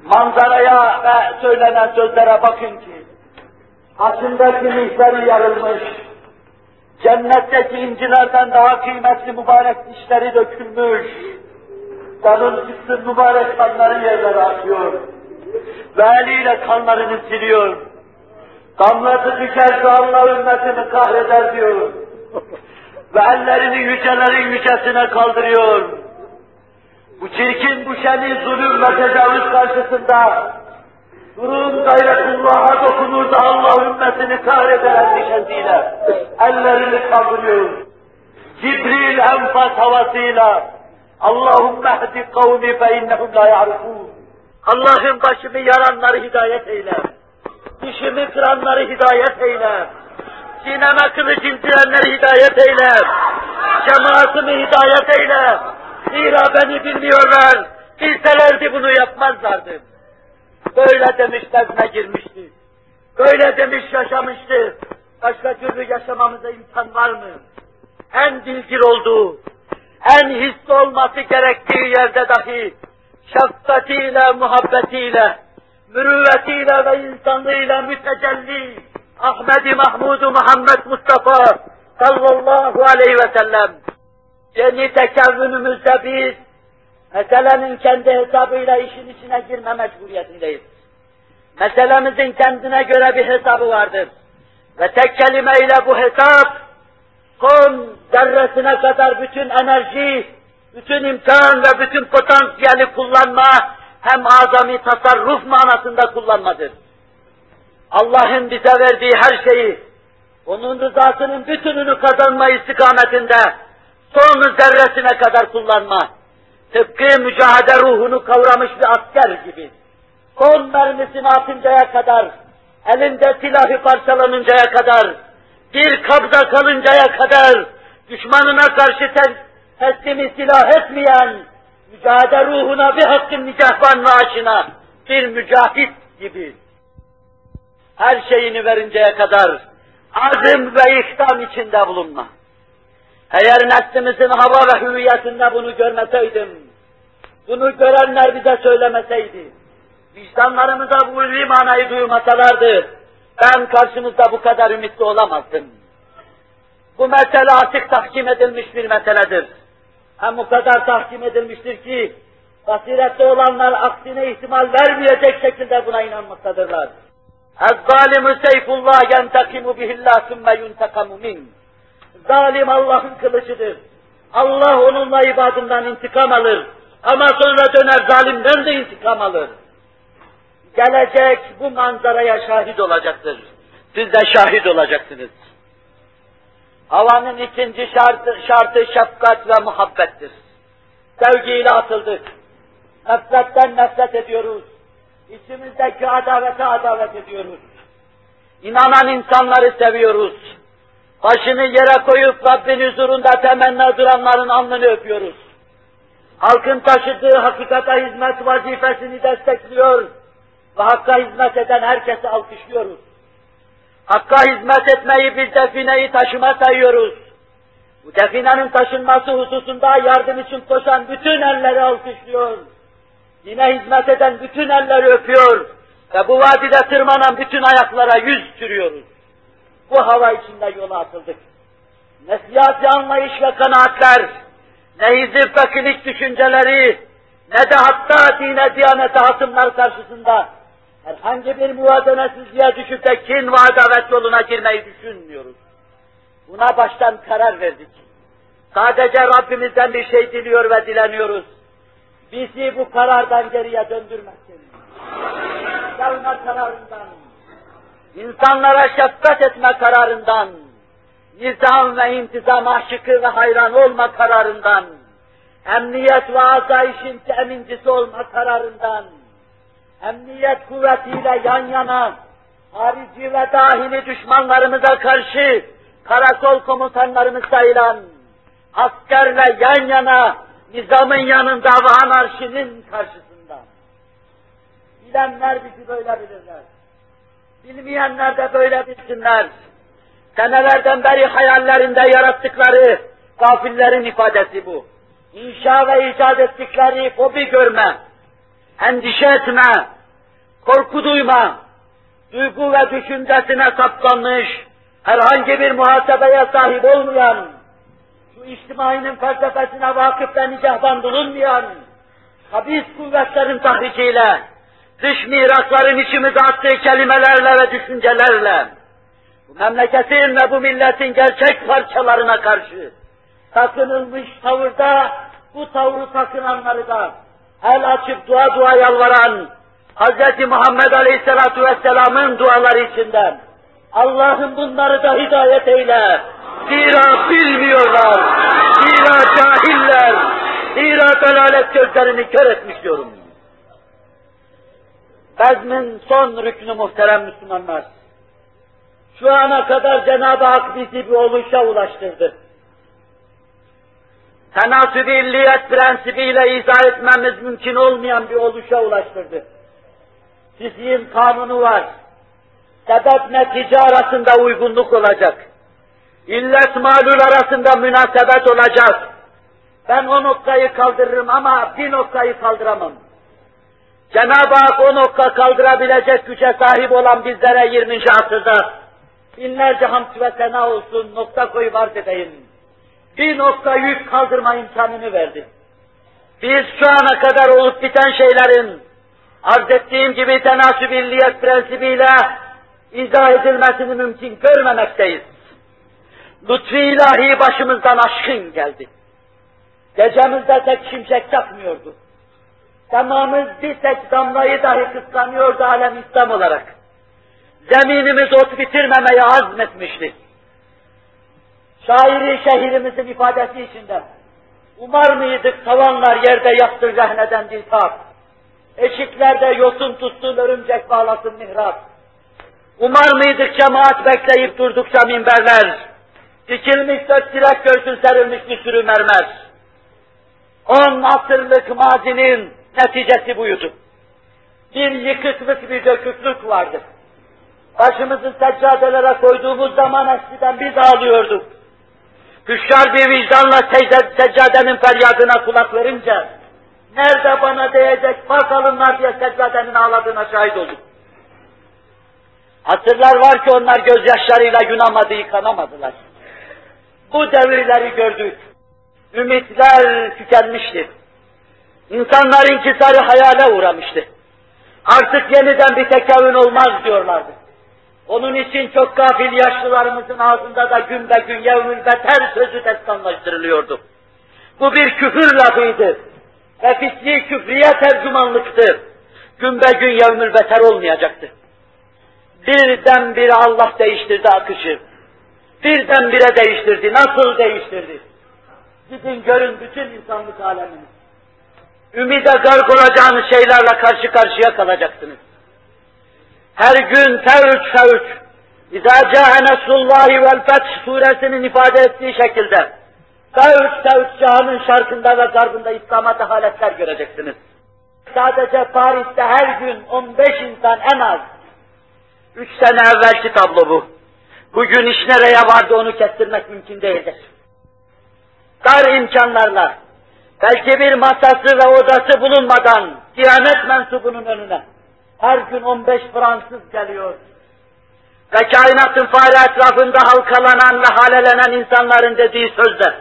Manzaraya ve söylenen sözlere bakın ki, aslındaki mihveri yarılmış, cennetteki incilerden daha kıymetli mübarek dişleri dökülmüş, Kanın çıksın mübarek kanları yerlere atıyor. Ve eliyle kanlarını siliyor. Damlası düşerse Allah ümmetini kahreder diyor. Ve ellerini yücelerin yücesine kaldırıyor. Bu çirkin, bu şeni zulüm ve tecavüz karşısında durun gayretullah'a dokunur da Allah ümmetini kahreder endişesiyle. Ellerini kaldırıyor. Cibril enfas havasıyla Allahümme hdi kavmi fe innehum la ya'rifun. Allah'ım başımı yaranları hidayet eyle. Dişimi kıranları hidayet eyle. Sineme kılıç indirenleri hidayet eyle. Cemaatimi hidayet eyle. Zira beni bilmiyorlar. Bilselerdi bunu yapmazlardı. Böyle demiş tezme girmişti. Böyle demiş yaşamıştı. Başka türlü yaşamamıza imkan var mı? En bilgir olduğu, en hisli olması gerektiği yerde dahi şefkatiyle, muhabbetiyle, mürüvvetiyle ve insanlığıyla mütecelli Ahmedi Mahmudu Muhammed Mustafa sallallahu aleyhi ve sellem yeni tekevvünümüzde biz meselenin kendi hesabıyla işin içine girme mecburiyetindeyiz. Meselemizin kendine göre bir hesabı vardır. Ve tek kelimeyle bu hesap son zerresine kadar bütün enerji, bütün imkan ve bütün potansiyeli kullanma hem azami tasarruf manasında kullanmadır. Allah'ın bize verdiği her şeyi, onun rızasının bütününü kazanma istikametinde son zerresine kadar kullanma. Tıpkı mücadele ruhunu kavramış bir asker gibi. Son mermisini atıncaya kadar, elinde silahı parçalanıncaya kadar, bir kabza kalıncaya kadar düşmanına karşı teslimi silah etmeyen, mücadele ruhuna bir hakkın nicahvan maaşına bir mücahit gibi her şeyini verinceye kadar azim ve ihtam içinde bulunma. Eğer neslimizin hava ve hüviyetinde bunu görmeseydim, bunu görenler bize söylemeseydi, vicdanlarımıza bu ulvi manayı duymasalardı, ben karşınızda bu kadar ümitli olamazdım. Bu mesele artık tahkim edilmiş bir meseledir. Hem o kadar tahkim edilmiştir ki, basiretli olanlar aksine ihtimal vermeyecek şekilde buna inanmaktadırlar. اَزْظَالِمُ سَيْفُ اللّٰهِ يَنْتَقِمُ بِهِ اللّٰهِ ثُمَّ يُنْتَقَمُ مِنْ Zalim Allah'ın kılıcıdır. Allah onunla ibadından intikam alır. Ama sonra döner zalimden de intikam alır. Gelecek bu manzaraya şahit olacaktır. Siz de şahit olacaksınız. Havanın ikinci şartı, şartı şefkat ve muhabbettir. Sevgiyle atıldık. Nefretten nefret ediyoruz. İçimizdeki adavete adavet ediyoruz. İnanan insanları seviyoruz. Başını yere koyup Rabbin huzurunda temenni duranların alnını öpüyoruz. Halkın taşıdığı hakikate hizmet vazifesini destekliyor ve Hakk'a hizmet eden herkesi alkışlıyoruz. Hakk'a hizmet etmeyi biz defineyi taşıma sayıyoruz. Bu definenin taşınması hususunda yardım için koşan bütün elleri alkışlıyor. Dine hizmet eden bütün elleri öpüyor ve bu vadide tırmanan bütün ayaklara yüz sürüyoruz. Bu hava içinde yola atıldık. Ne siyasi anlayış ve kanaatler, ne hizip klinik düşünceleri, ne de hatta dine diyanete hasımlar karşısında herhangi bir muvazenesizliğe düşüp de kin ve adavet yoluna girmeyi düşünmüyoruz. Buna baştan karar verdik. Sadece Rabbimizden bir şey diliyor ve dileniyoruz. Bizi bu karardan geriye döndürmesin. Sevme kararından, insanlara şefkat etme kararından, nizam ve intizam aşıkı ve hayran olma kararından, emniyet ve asayişin temincisi olma kararından, emniyet kuvvetiyle yan yana, harici ve dahili düşmanlarımıza karşı karakol komutanlarımız sayılan, askerle yan yana, nizamın yanında ve anarşinin karşısında. Bilenler bizi böyle bilirler. Bilmeyenler de böyle bilsinler. Senelerden beri hayallerinde yarattıkları gafillerin ifadesi bu. İnşa ve icat ettikleri fobi görme, endişe etme, korku duyma, duygu ve düşüncesine saplanmış, herhangi bir muhasebeye sahip olmayan, şu içtimainin felsefesine vakıf ve nicahban bulunmayan, habis kuvvetlerin tahriciyle, dış mirakların içimize attığı kelimelerle ve düşüncelerle, bu memleketin ve bu milletin gerçek parçalarına karşı takınılmış tavırda, bu tavrı takınanları da el açıp dua dua yalvaran Hz. Muhammed Aleyhisselatü Vesselam'ın duaları içinden Allah'ım bunları da hidayet eyle. Zira bilmiyorlar. Zira cahiller. Zira delalet gözlerini kör etmiş diyorum. Bezmin son rüknü muhterem Müslümanlar. Şu ana kadar Cenab-ı Hak bizi bir oluşa ulaştırdı. Tenasüb-i illiyet prensibiyle izah etmemiz mümkün olmayan bir oluşa ulaştırdı. Fiziğin kanunu var. Sebep netice arasında uygunluk olacak. İllet malul arasında münasebet olacak. Ben o noktayı kaldırırım ama bir noktayı kaldıramam. Cenab-ı Hak o nokta kaldırabilecek güce sahip olan bizlere 20. asırda binlerce hamd ve sena olsun nokta koyup arz edeyim. Bir nokta yük kaldırma imkanını verdi. Biz şu ana kadar olup biten şeylerin arz ettiğim gibi tenasübilliyet prensibiyle izah edilmesini mümkün görmemekteyiz. Lütfi ilahi başımızdan aşkın geldi. Gecemizde tek şimşek çakmıyordu. Tamamız bir tek damlayı dahi kıskanıyordu alem İslam olarak. Zeminimiz ot bitirmemeye azmetmişti. Şairi şehrimizin ifadesi içinde. Umar mıydık tavanlar yerde yaktır rehneden diltak. Eşiklerde yosun tutsun örümcek bağlasın mihrap. Umar mıydık cemaat bekleyip durdukça minberler. Dikilmiş dört direk görsün serilmiş bir sürü mermer. On asırlık mazinin neticesi buydu. Bir yıkıklık bir döküklük vardı. Başımızı seccadelere koyduğumuz zaman eskiden biz ağlıyorduk. Hüşyar bir vicdanla seccadenin feryadına kulak verince, nerede bana değecek bakalımlar diye seccadenin ağladığına şahit olduk. Hatırlar var ki onlar gözyaşlarıyla yunamadı, yıkanamadılar. Bu devirleri gördük. Ümitler tükenmişti. İnsanlar inkisarı hayale uğramıştı. Artık yeniden bir tekavün olmaz diyorlardı. Onun için çok gafil yaşlılarımızın ağzında da gün be gün yevmül beter sözü destanlaştırılıyordu. Bu bir küfür lafıydı. Ve fisli küfriye tercümanlıktı. Gün be gün yevmül beter olmayacaktı. Birdenbire Allah değiştirdi akışı. Birdenbire değiştirdi. Nasıl değiştirdi? Gidin görün bütün insanlık alemini. Ümide gark olacağınız şeylerle karşı karşıya kalacaksınız. Her gün fevç fevç, İzâ câhe nesrullâhi vel feth suresinin ifade ettiği şekilde, fevç fevç cihanın şarkında ve garbında İslam'a dehaletler göreceksiniz. Sadece Paris'te her gün 15 insan en az, üç sene evvelki tablo bu. Bugün iş nereye vardı onu kestirmek mümkün değildir. Dar imkanlarla, belki bir masası ve odası bulunmadan, Diyanet mensubunun önüne, her gün 15 Fransız geliyor. Ve kainatın fare etrafında halkalanan ve halelenen insanların dediği sözler.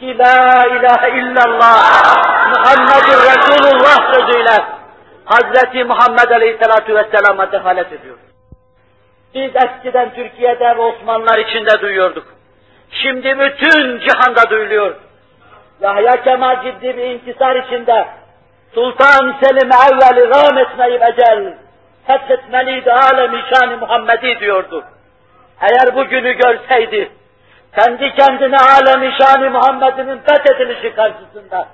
Ki la ilahe illallah Muhammedur Resulullah sözüyle Hazreti Muhammed Aleyhisselatü Vesselam'a dehalet ediyor. Biz eskiden Türkiye'de ve Osmanlılar içinde duyuyorduk. Şimdi bütün cihanda duyuluyor. Yahya Kemal ciddi bir inkisar içinde Sultan Selim evveli ram etmeyi becel, fethetmeliydi alemi şan Muhammed'i diyordu. Eğer bugünü görseydi, kendi kendine alemi şan Muhammed'inin fethedilişi karşısında,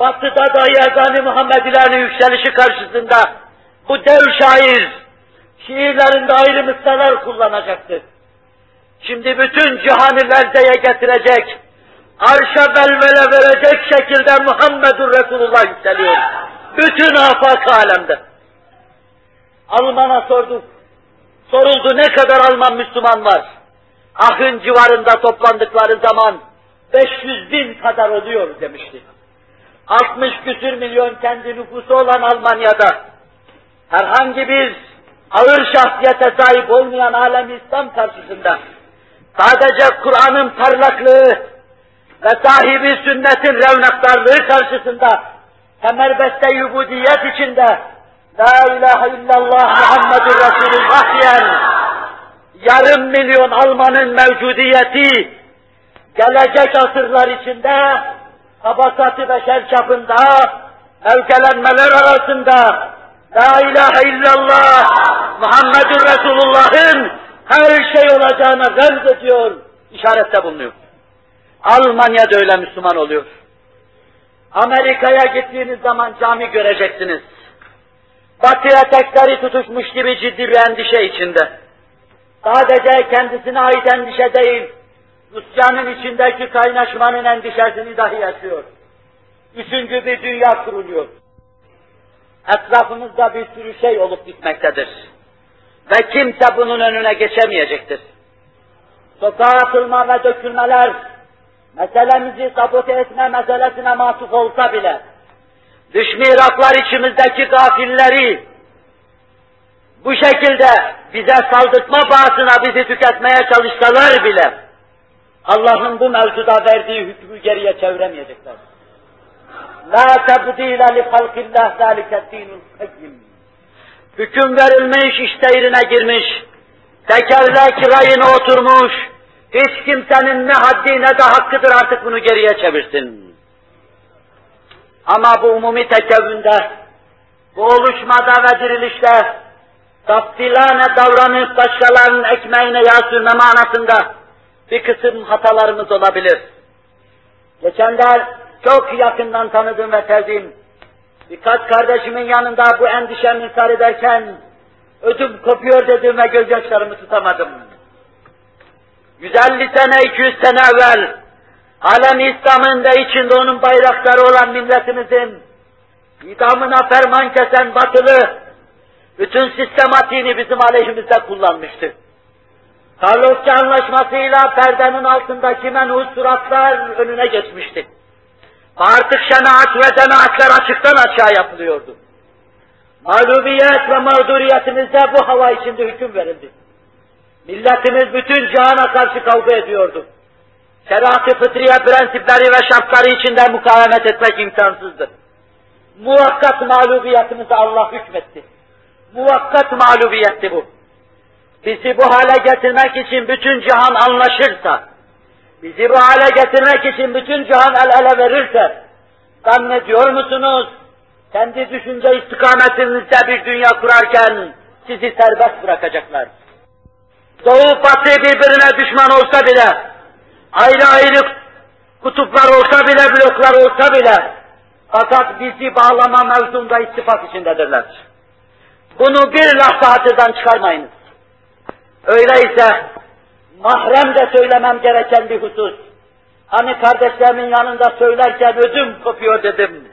batıda da yegani Muhammedilerin yükselişi karşısında, bu dev şair, şiirlerinde ayrı mısralar kullanacaktı. Şimdi bütün cihanı lerzeye getirecek, arşa belvele verecek şekilde Muhammedur Resulullah yükseliyor. Bütün afak alemde. Alman'a sorduk. Soruldu ne kadar Alman Müslüman var? Ahın civarında toplandıkları zaman 500 bin kadar oluyor demişti. 60 küsür milyon kendi nüfusu olan Almanya'da herhangi bir ağır şahsiyete sahip olmayan alem İslam karşısında sadece Kur'an'ın parlaklığı ve sahibi sünnetin revnaktarlığı karşısında kemerbeste yubudiyet içinde La ilahe illallah Muhammedur Resulullah diyen yarım milyon Almanın mevcudiyeti gelecek asırlar içinde tabakatı beşer çapında mevkelenmeler arasında La ilahe illallah Muhammedur Resulullah'ın her şey olacağına remz ediyor, işarette bulunuyor. Almanya'da öyle Müslüman oluyor. Amerika'ya gittiğiniz zaman cami göreceksiniz. Batı etekleri tutuşmuş gibi ciddi bir endişe içinde. Sadece kendisine ait endişe değil, Rusya'nın içindeki kaynaşmanın endişesini dahi yaşıyor. Üçüncü bir dünya kuruluyor. Etrafımızda bir sürü şey olup bitmektedir. Ve kimse bunun önüne geçemeyecektir. Sokağa atılma ve dökülmeler, meselemizi sabote etme meselesine mahsus olsa bile, dış miraklar içimizdeki gafilleri bu şekilde bize saldırtma bahsına bizi tüketmeye çalışsalar bile, Allah'ın bu mevzuda verdiği hükmü geriye çeviremeyecekler. La tebdile li halkillah zâlike dînul kayyim. Hüküm verilmiş, yerine girmiş, tekerlek rayına oturmuş, hiç kimsenin ne haddi ne de hakkıdır artık bunu geriye çevirsin. Ama bu umumi tekevvünde, bu oluşmada ve dirilişte, tafsilane davranıp başkalarının ekmeğine yağ sürme manasında bir kısım hatalarımız olabilir. Geçenler çok yakından tanıdığım ve sevdiğim birkaç kardeşimin yanında bu endişemi sar ederken ödüm kopuyor dedim ve gözyaşlarımı tutamadım. 150 sene, 200 sene evvel alem İslam'ın da içinde onun bayrakları olan milletimizin idamına ferman kesen batılı bütün sistematiğini bizim aleyhimizde kullanmıştı. Karlosça anlaşmasıyla perdenin altındaki menhus suratlar önüne geçmişti. Artık şenaat ve demaatler açıktan açığa yapılıyordu. Mağlubiyet ve mağduriyetimizde bu hava içinde hüküm verildi. Milletimiz bütün cihana karşı kavga ediyordu. şeriat-ı fıtriye prensipleri ve şartları içinde mukavemet etmek imkansızdır. Muvakkat mağlubiyetimize Allah hükmetti. Muvakkat mağlubiyetti bu. Bizi bu hale getirmek için bütün cihan anlaşırsa, bizi bu hale getirmek için bütün cihan el ele verirse, zannediyor musunuz? Kendi düşünce istikametinizde bir dünya kurarken sizi serbest bırakacaklar. Doğu batı birbirine düşman olsa bile, ayrı ayrı kutuplar olsa bile, bloklar olsa bile, fakat bizi bağlama mevzunda ittifak içindedirler. Bunu bir lahza hatırdan çıkarmayınız. Öyleyse mahrem de söylemem gereken bir husus. Hani kardeşlerimin yanında söylerken ödüm kopuyor dedim.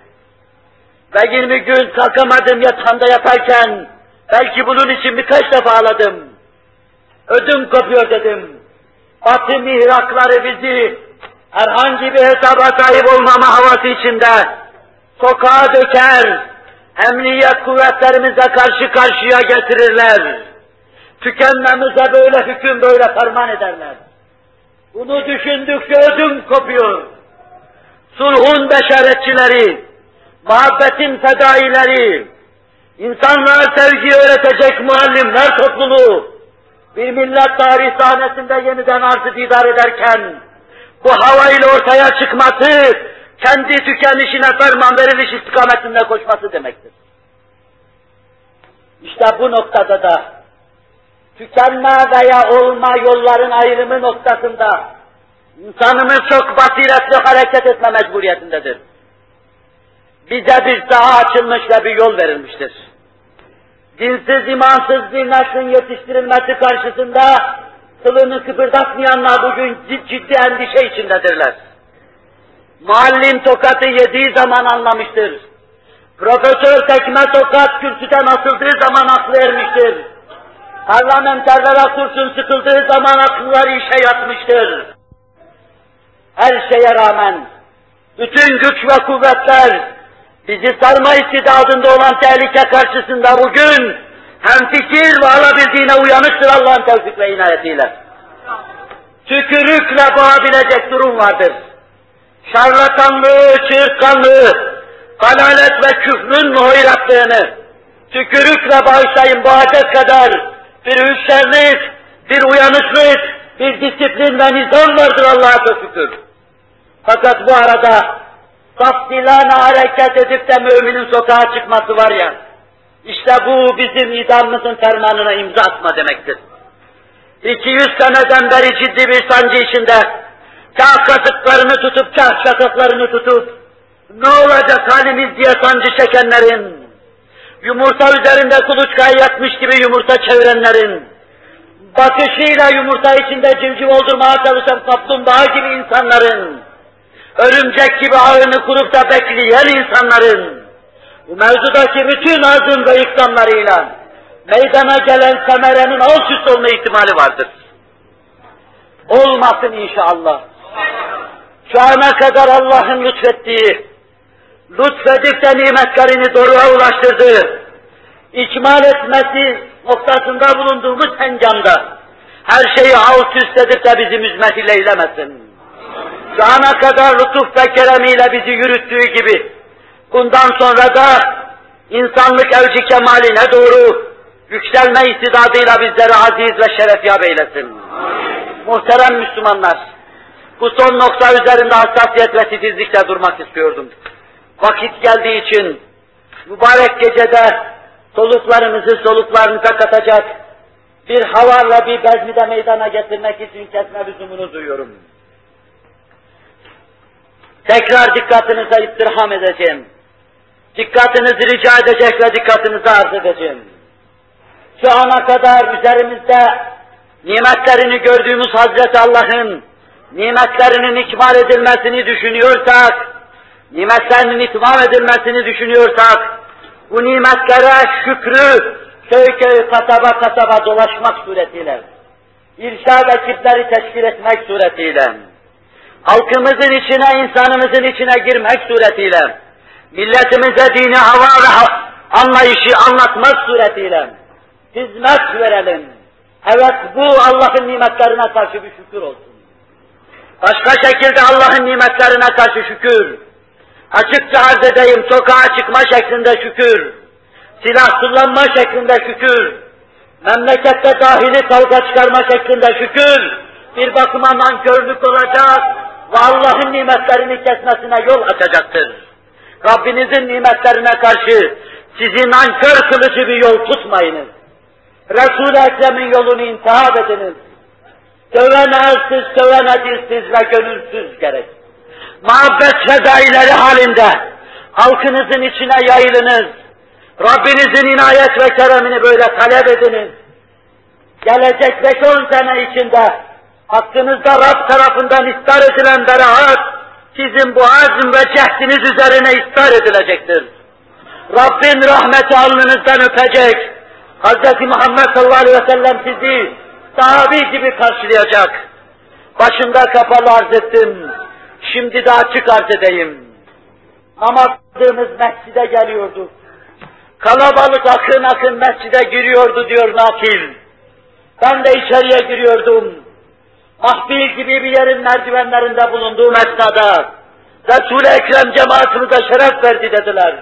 Ve 20 gün kalkamadım yatağımda yatarken belki bunun için birkaç defa ağladım. Ödüm kopuyor dedim. Batı mihrakları bizi herhangi bir hesaba sahip olmama havası içinde sokağa döker, emniyet kuvvetlerimize karşı karşıya getirirler. Tükenmemize böyle hüküm, böyle ferman ederler. Bunu düşündükçe ödüm kopuyor. Sulhun beşaretçileri, muhabbetin fedaileri, insanlığa sevgi öğretecek muallimler topluluğu, bir millet tarih sahnesinde yeniden arzı didar ederken, bu havayla ortaya çıkması, kendi tükenişine ferman veriliş istikametinde koşması demektir. İşte bu noktada da tükenme veya olma yolların ayrımı noktasında insanımız çok basiretli hareket etme mecburiyetindedir. Bize bir daha açılmış ve bir yol verilmiştir. Dinsiz, imansız bir neslin yetiştirilmesi karşısında kılını kıpırdatmayanlar bugün ciddi endişe içindedirler. Muallim tokatı yediği zaman anlamıştır. Profesör tekme tokat kürsüden asıldığı zaman aklı ermiştir. Parlamenterlere kurşun sıkıldığı zaman akılları işe yatmıştır. Her şeye rağmen bütün güç ve kuvvetler bizi sarma istidadında olan tehlike karşısında bugün hem fikir ve alabildiğine uyanıktır Allah'ın tevfik ve inayetiyle. Tükürükle boğabilecek durum vardır. Şarlatanlığı, çırtkanlığı, dalalet ve küfrün muhiratlığını tükürükle bağışlayın boğacak kadar bir üşerlik, bir uyanıklık, bir disiplin ve nizam vardır Allah'a şükür. Fakat bu arada tafsilana hareket edip de müminin sokağa çıkması var ya, işte bu bizim idamımızın fermanına imza atma demektir. 200 seneden beri ciddi bir sancı içinde, kah kasıklarını tutup, kah şakaklarını tutup, ne olacak halimiz diye sancı çekenlerin, yumurta üzerinde kuluçkayı yatmış gibi yumurta çevirenlerin, bakışıyla yumurta içinde civciv oldurmaya çalışan kaplumbağa gibi insanların, örümcek gibi ağını kurup da bekleyen insanların, bu mevzudaki bütün azım ve ikramlarıyla meydana gelen semerenin alt üst olma ihtimali vardır. Olmasın inşallah. Şu ana kadar Allah'ın lütfettiği, lütfedip de nimetlerini doğruya ulaştırdığı, ikmal etmesi noktasında bulunduğumuz encamda her şeyi alt üst edip de bizi müzmehil eylemesin. Şu ana kadar lütuf ve keremiyle bizi yürüttüğü gibi bundan sonra da insanlık evci kemaline doğru yükselme istidadıyla bizleri aziz ve şerefyab eylesin. Amin. Muhterem Müslümanlar, bu son nokta üzerinde hassasiyet ve titizlikle durmak istiyordum. Vakit geldiği için mübarek gecede soluklarımızı soluklarınıza katacak bir havarla bir bezmi de meydana getirmek için kesme lüzumunu duyuyorum. Tekrar dikkatinize istirham edeceğim. Dikkatinizi rica edecek ve dikkatinizi arz edeceğim. Şu ana kadar üzerimizde nimetlerini gördüğümüz Hazreti Allah'ın nimetlerinin ikmal edilmesini düşünüyorsak, nimetlerinin itmam edilmesini düşünüyorsak, bu nimetlere şükrü köy köy kasaba kasaba dolaşmak suretiyle, irşad ekipleri teşkil etmek suretiyle, halkımızın içine, insanımızın içine girmek suretiyle, milletimize dini hava ve anlayışı anlatmak suretiyle hizmet verelim. Evet bu Allah'ın nimetlerine karşı bir şükür olsun. Başka şekilde Allah'ın nimetlerine karşı şükür. Açıkça arz edeyim, sokağa çıkma şeklinde şükür. Silah kullanma şeklinde şükür. Memlekette dahili kavga çıkarma şeklinde şükür. Bir bakıma nankörlük olacak ve Allah'ın nimetlerini kesmesine yol açacaktır. Rabbinizin nimetlerine karşı sizi nankör kılıcı bir yol tutmayınız. Resul-i Ekrem'in yolunu intihab ediniz. Sövene elsiz, sövene dilsiz ve gönülsüz gerek. Muhabbet fedaileri halinde halkınızın içine yayılınız. Rabbinizin inayet ve keremini böyle talep ediniz. Gelecek beş on sene içinde hakkınızda Rab tarafından istar edilen beraat, sizin bu azm ve cehdiniz üzerine istar edilecektir. Rabbin rahmeti alnınızdan öpecek. Hz. Muhammed sallallahu aleyhi ve sellem sizi sahabi gibi karşılayacak. Başında kapalı arz ettim. Şimdi de açık arz edeyim. Namaz kıldığımız mescide geliyordu. Kalabalık akın akın mescide giriyordu diyor nakil. Ben de içeriye giriyordum. Mahfil gibi bir yerin merdivenlerinde bulunduğum esnada Resul-i Ekrem cemaatimize şeref verdi dediler.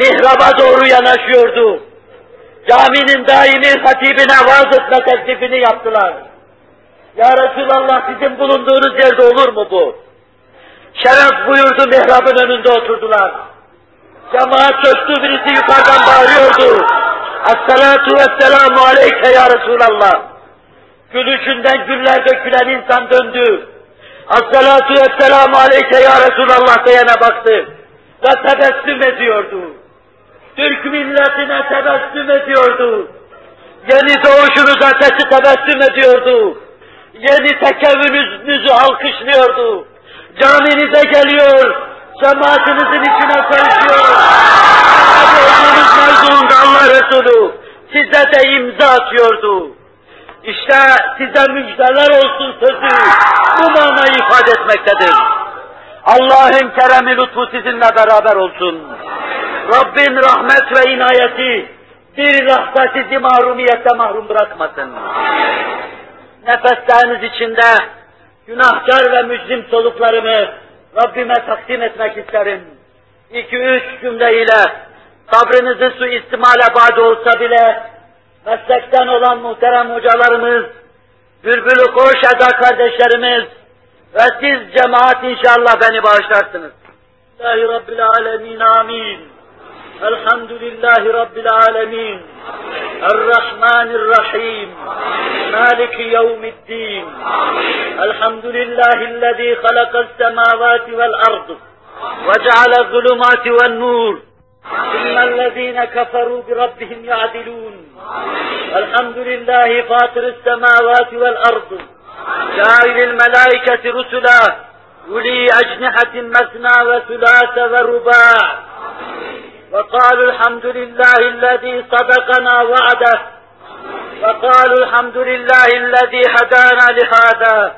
Mihraba doğru yanaşıyordu. Caminin daimi hatibine vaaz etme teklifini yaptılar. Ya Resulallah sizin bulunduğunuz yerde olur mu bu? Şeref buyurdu mihrabın önünde oturdular. Cemaat çöktü birisi yukarıdan bağırıyordu. Esselatu vesselamu aleyke ya Resulallah. Gülüşünden güller dökülen insan döndü. Esselatu vesselamu aleyke ya Resulallah diyene baktı. Ve tebessüm ediyordu. Türk milletine tebessüm ediyordu. Yeni doğuşunuza sesi tebessüm ediyordu. Yeni tekevvünüzü alkışlıyordu. Caminize geliyor, cemaatinizin içine karışıyor. Hadi olduğunuz mevzuunda Allah Resulü size de imza atıyordu. İşte size müjdeler olsun sözü bu manayı ifade etmektedir. Allah'ın keremi lütfu sizinle beraber olsun. Rabbin rahmet ve inayeti bir lahza sizi mahrumiyette mahrum bırakmasın. Nefesleriniz içinde günahkar ve mücrim soluklarımı Rabbime takdim etmek isterim. İki üç cümleyle sabrınızı su istimale bağlı olsa bile meslekten olan muhterem hocalarımız, Bülbül-ü Koş Eda kardeşlerimiz ve siz cemaat inşallah beni bağışlarsınız. Allahi Rabbil Alemin amin. الحمد لله رب العالمين الرحمن الرحيم مالك يوم الدين الحمد لله الذي خلق السماوات والأرض وجعل الظلمات والنور إن الذين كفروا بربهم يعدلون. الحمد لله فاطر السماوات والأرض. جاعل الملائكة رسلا. أولي أجنحة مثنى وثلاث ورباع. وقالوا الحمد لله الذي صدقنا وعده. وقالوا الحمد لله الذي هدانا لهذا.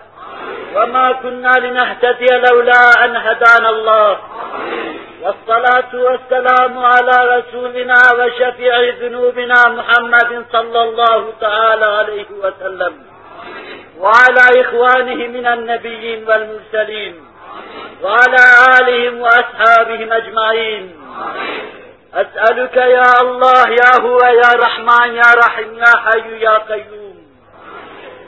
وما كنا لنهتدي لولا أن هدانا الله. والصلاة والسلام على رسولنا وشفيع ذنوبنا محمد صلى الله تعالى عليه وسلم. وعلى إخوانه من النبيين والمرسلين. وعلى آلهم وأصحابهم أجمعين. أسألك يا الله يا هو يا رحمن يا رحيم يا حي يا قيوم.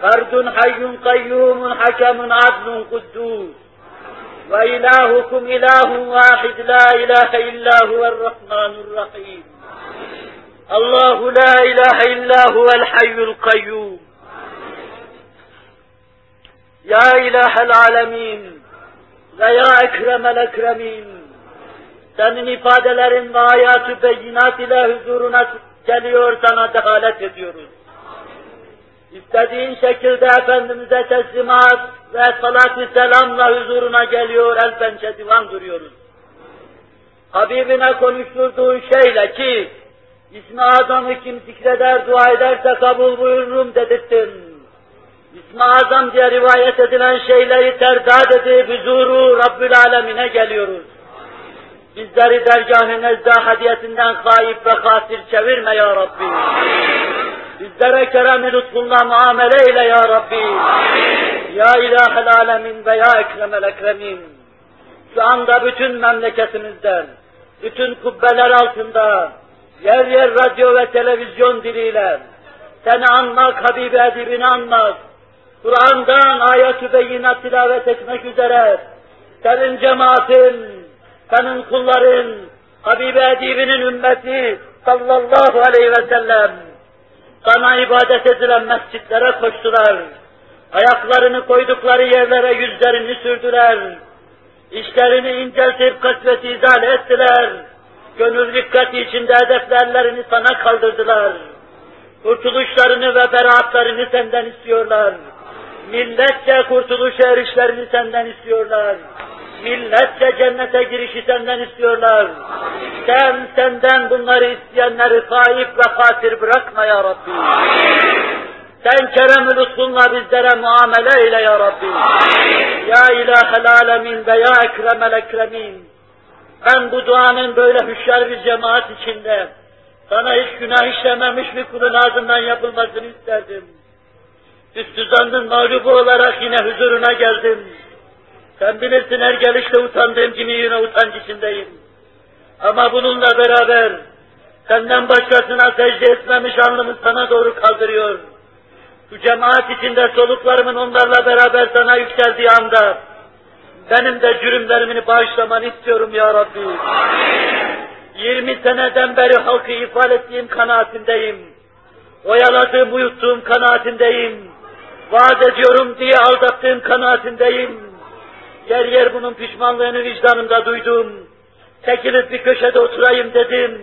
فرد حي قيوم حكم عدل قدوس وإلهكم إله واحد لا إله إلا هو الرحمن الرحيم الله لا إله إلا هو الحي القيوم يا إله العالمين ويا أكرم الأكرمين senin ifadelerin ve hayatı beyinat ile huzuruna geliyor sana dehalet ediyoruz. İstediğin şekilde Efendimiz'e teslimat ve salat-ı selamla huzuruna geliyor, el pençe divan duruyoruz. Habibine konuşturduğun şeyle ki, ismi azamı kim zikreder, dua ederse kabul buyururum dedirttin. İsmi azam diye rivayet edilen şeyleri terdad edip huzuru Rabbül Alemine geliyoruz. Bizleri dergâh-ı nezdâ hadiyetinden gayip ve kasir çevirme ya Rabbi. Bizlere kerem-i lütfunla muamele eyle ya Rabbi. Ya ilahel alemin ve ya ekremel ekremin. Şu anda bütün memleketimizden, bütün kubbeler altında, yer yer radyo ve televizyon diliyle, seni anmak, Habibi Edibini anmak, Kur'an'dan ayet-ü beyinat tilavet etmek üzere, senin cemaatin, senin kulların, Habibi Edibinin ümmeti sallallahu aleyhi ve sellem, sana ibadet edilen mescitlere koştular. Ayaklarını koydukları yerlere yüzlerini sürdüler. İşlerini inceltip kasveti izale ettiler. Gönül dikkati içinde hedeflerlerini sana kaldırdılar. Kurtuluşlarını ve beraatlarını senden istiyorlar. Milletçe kurtuluş erişlerini senden istiyorlar. Milletçe cennete girişi senden istiyorlar. Sen senden bunları isteyenleri sahip ve hatir bırakma ya Rabbi. Sen kerem-ü lütfunla bizlere muamele eyle ya Rabbi. Ya ilahel alemin ve ya ekremel ekremin. Ben bu duanın böyle hüşyar bir cemaat içinde sana hiç günah işlememiş bir kulun ağzından yapılmasını isterdim. Üstü zannın mağlubu olarak yine huzuruna geldim. Sen bilirsin her gelişte utandığım gibi yine utanç içindeyim. Ama bununla beraber senden başkasına secde etmemiş alnımı sana doğru kaldırıyor. Bu cemaat içinde soluklarımın onlarla beraber sana yükseldiği anda benim de cürümlerimi bağışlamanı istiyorum ya Rabbi. Amin. 20 seneden beri halkı ifade ettiğim kanaatindeyim. Oyaladığım, uyuttuğum kanaatindeyim. Vaat ediyorum diye aldattığım kanaatindeyim. Yer yer bunun pişmanlığını vicdanımda duydum. Çekilip bir köşede oturayım dedim.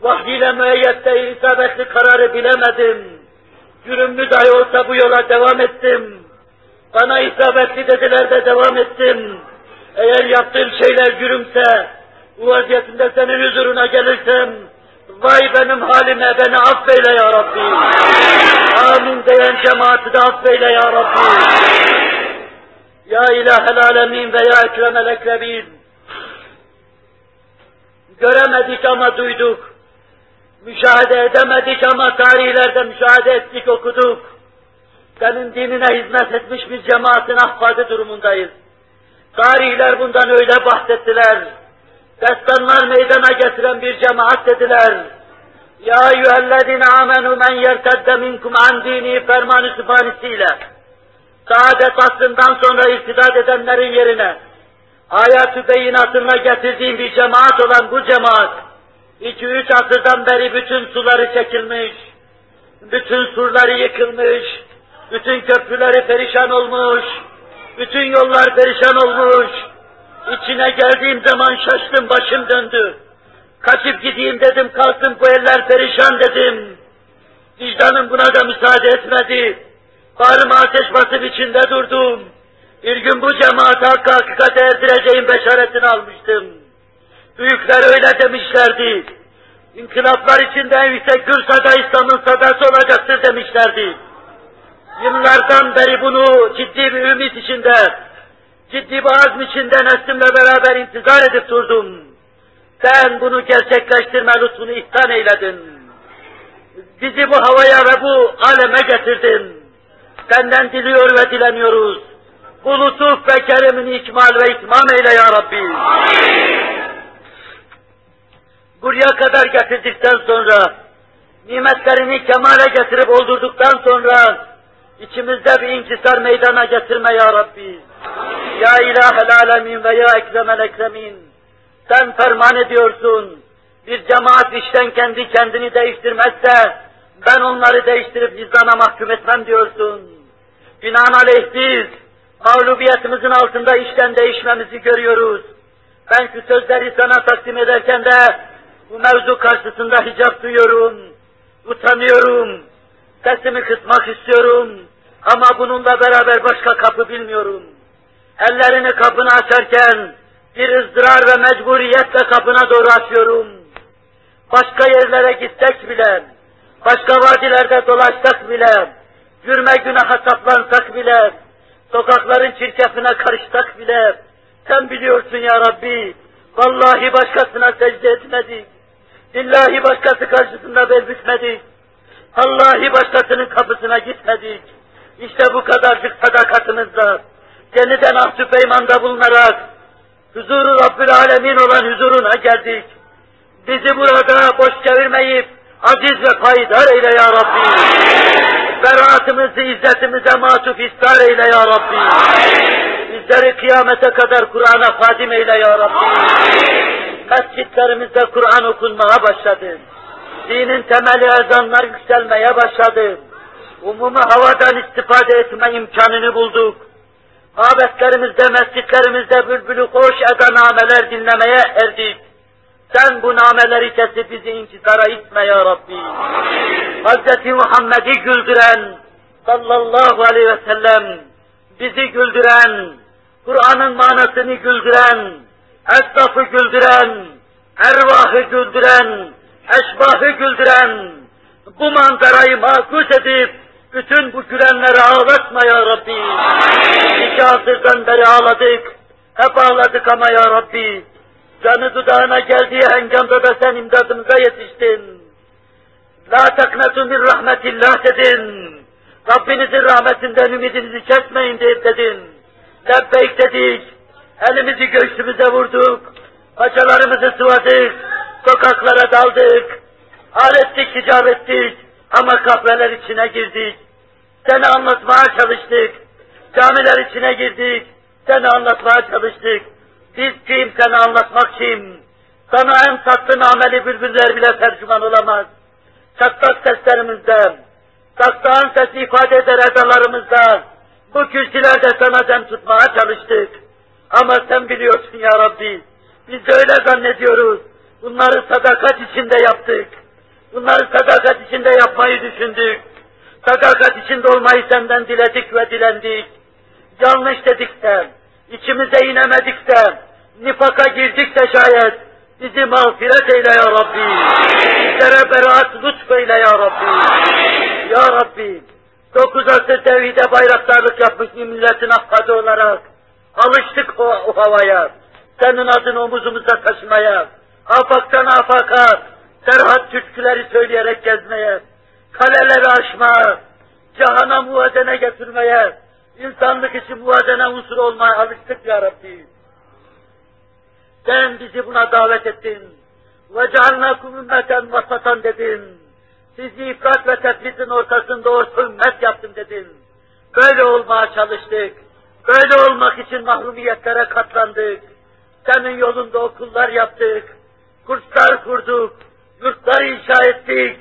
Vahyiyle müeyyette isabetli kararı bilemedim. Cürümlü dahi olsa bu yola devam ettim. Bana isabetli dediler de devam ettim. Eğer yaptığım şeyler cürümse, bu vaziyetinde senin huzuruna gelirsem, vay benim halime beni affeyle ya Rabbi. Amin diyen cemaati de affeyle ya Rabbi. Ya ilahel alemin ve ya ekremel ekrebin. Göremedik ama duyduk. Müşahede edemedik ama tarihlerde müşahede ettik, okuduk. Senin dinine hizmet etmiş bir cemaatin ahfadı durumundayız. Tarihler bundan öyle bahsettiler destanlar meydana getiren bir cemaat dediler. Ya eyyühellezine amenu men yertedde minkum an dini fermanı sübhanesiyle saadet asrından sonra irtidat edenlerin yerine ayat-ı beyinatına getirdiğim bir cemaat olan bu cemaat iki üç asırdan beri bütün suları çekilmiş, bütün surları yıkılmış, bütün köprüleri perişan olmuş, bütün yollar perişan olmuş, İçine geldiğim zaman şaştım, başım döndü. Kaçıp gideyim dedim, kalktım bu eller perişan dedim. Vicdanım buna da müsaade etmedi. Bağrıma ateş basıp içinde durdum. Bir gün bu cemaate hakka hakikate erdireceğim beşaretini almıştım. Büyükler öyle demişlerdi. İnkılaplar içinde en yüksek gür sada İslam'ın sadası olacaktır demişlerdi. Yıllardan beri bunu ciddi bir ümit içinde, ciddi bir azm içinde neslimle beraber intizar edip durdum. Sen bunu gerçekleştirme lütfunu ihsan eyledin. Bizi bu havaya ve bu aleme getirdin. Senden diliyor ve dileniyoruz. Bu lütuf ve keremini ikmal ve itmam eyle ya Rabbi. Buraya kadar getirdikten sonra, nimetlerini kemale getirip oldurduktan sonra, içimizde bir inkisar meydana getirme ya Rabbi. Ya ilahel alemin ve ya ekremel ekremin. Sen ferman ediyorsun. Bir cemaat işten kendi kendini değiştirmezse ben onları değiştirip vicdana mahkum etmem diyorsun. Binaenaleyh biz mağlubiyetimizin altında işten değişmemizi görüyoruz. Ben şu sözleri sana takdim ederken de bu mevzu karşısında hicap duyuyorum, utanıyorum, sesimi kısmak istiyorum ama bununla beraber başka kapı bilmiyorum ellerini kapını açarken bir ızdırar ve mecburiyetle kapına doğru açıyorum. Başka yerlere gitsek bile, başka vadilerde dolaşsak bile, gürme günaha saplansak bile, sokakların çirkefine karışsak bile, sen biliyorsun ya Rabbi, vallahi başkasına secde etmedik, billahi başkası karşısında bel. Allahi başkasının kapısına gitmedik. İşte bu kadarcık sadakatimizle yeniden ahsü peymanda bulunarak huzuru Rabbül Alemin olan huzuruna geldik. Bizi burada boş çevirmeyip aziz ve payidar eyle ya Rabbi. Beraatımızı izzetimize matuf istar eyle ya Rabbi. Bizleri kıyamete kadar Kur'an'a kadim eyle ya Rabbi. Mescitlerimizde Kur'an okunmaya başladı. Dinin temeli ezanlar yükselmeye başladı. Umumu havadan istifade etme imkanını bulduk. Mabetlerimizde, mescitlerimizde bülbülü hoş eden nameler dinlemeye erdik. Sen bu nameleri kesip bizi inkisara itme ya Rabbi. Hz. Muhammed'i güldüren sallallahu aleyhi ve sellem bizi güldüren, Kur'an'ın manasını güldüren, esnafı güldüren, ervahı güldüren, eşbahı güldüren, bu manzarayı makus edip, bütün bu gülenleri ağlatma ya Rabbi. İki asırdan beri ağladık, hep ağladık ama ya Rabbi, canı dudağına geldiği hengamda da sen imdadımıza yetiştin. La taknetu min rahmetillah dedin. Rabbinizin rahmetinden ümidinizi kesmeyin dedin. Lebbeyk dedik. Elimizi göğsümüze vurduk. Paçalarımızı sıvadık. Sokaklara daldık. Alettik, hicap ettik. Ama kahveler içine girdik. Seni anlatmaya çalıştık. Camiler içine girdik. Seni anlatmaya çalıştık. Kim, seni anlatmak kim? Sana en tatlı nameli bülbüller bile tercüman olamaz. Çatlak seslerimizden, saksağın sesi ifade eder edalarımızda, bu kürsülerde sana dem tutmaya çalıştık. Ama sen biliyorsun ya Rabbi, biz de öyle zannediyoruz. Bunları sadakat içinde yaptık. Bunları sadakat içinde yapmayı düşündük. Sadakat içinde olmayı senden diledik ve dilendik. Yanlış dedik de, içimize inemedik de, nifaka girdik de şayet, bizi mağfiret eyle ya Rabbi. Bizlere beraat lütfeyle ya Rabbi. Ya Rabbi, dokuz asır tevhide bayraktarlık yapmış bir milletin afkadı olarak, alıştık o, o havaya, senin adını omuzumuza taşımaya, afaktan afaka, serhat türküleri söyleyerek gezmeye, kaleleri aşmaya, cihana muadene getirmeye, insanlık için muadene unsur olmaya alıştık ya Rabbi. Sen bizi buna davet ettin. Ve cealnakum ümmeten vasatan dedin. Sizi ifrat ve tefritin ortasında o ümmet yaptım dedin. Böyle olmaya çalıştık. Böyle olmak için mahrumiyetlere katlandık. Senin yolunda okullar yaptık. Kurslar kurduk. Yurtlar inşa ettik.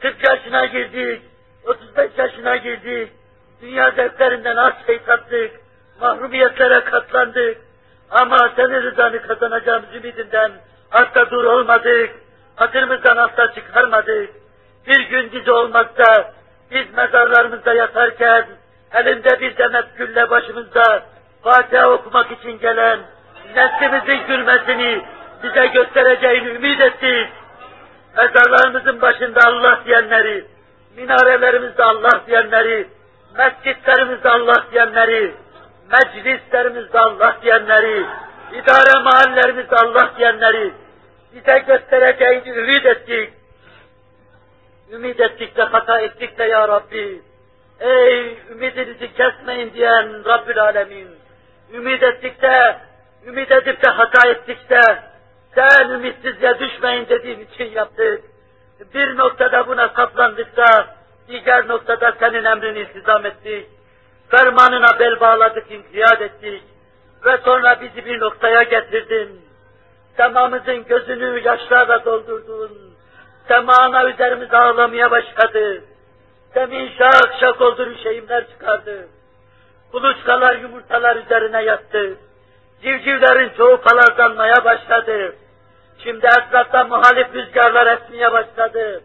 40 yaşına girdik. 35 yaşına girdik. Dünya zevklerinden az şey tattık. Mahrumiyetlere katlandık ama senin rızanı kazanacağımız ümidinden asla dur olmadık. Hatırımızdan asla çıkarmadık. Bir gün dizi olmazsa biz mezarlarımızda yatarken elinde bir demet gülle başımızda Fatiha okumak için gelen neslimizin gülmesini bize göstereceğini ümit ettik. Mezarlarımızın başında Allah diyenleri, minarelerimizde Allah diyenleri, mescitlerimizde Allah diyenleri, meclislerimizde Allah diyenleri, idare mahallerimizde Allah diyenleri bize göstereceğini ümit ettik. Ümit ettik de hata ettik de ya Rabbi. Ey ümidinizi kesmeyin diyen Rabbül Alemin. Ümit ettik de, ümit edip de hata ettik de, sen ümitsizce düşmeyin dediğim için yaptık. Bir noktada buna saplandık da, diğer noktada senin emrini iltizam ettik. Fermanına bel bağladık, inkiyat ettik. Ve sonra bizi bir noktaya getirdin. Semamızın gözünü yaşlarla doldurdun. Semana üzerimize ağlamaya başladı. Semin şak şak oldu şeyimler çıkardı. Kuluçkalar yumurtalar üzerine yattı. Civcivlerin çoğu palazlanmaya başladı. Şimdi etrafta muhalif rüzgarlar esmeye başladı.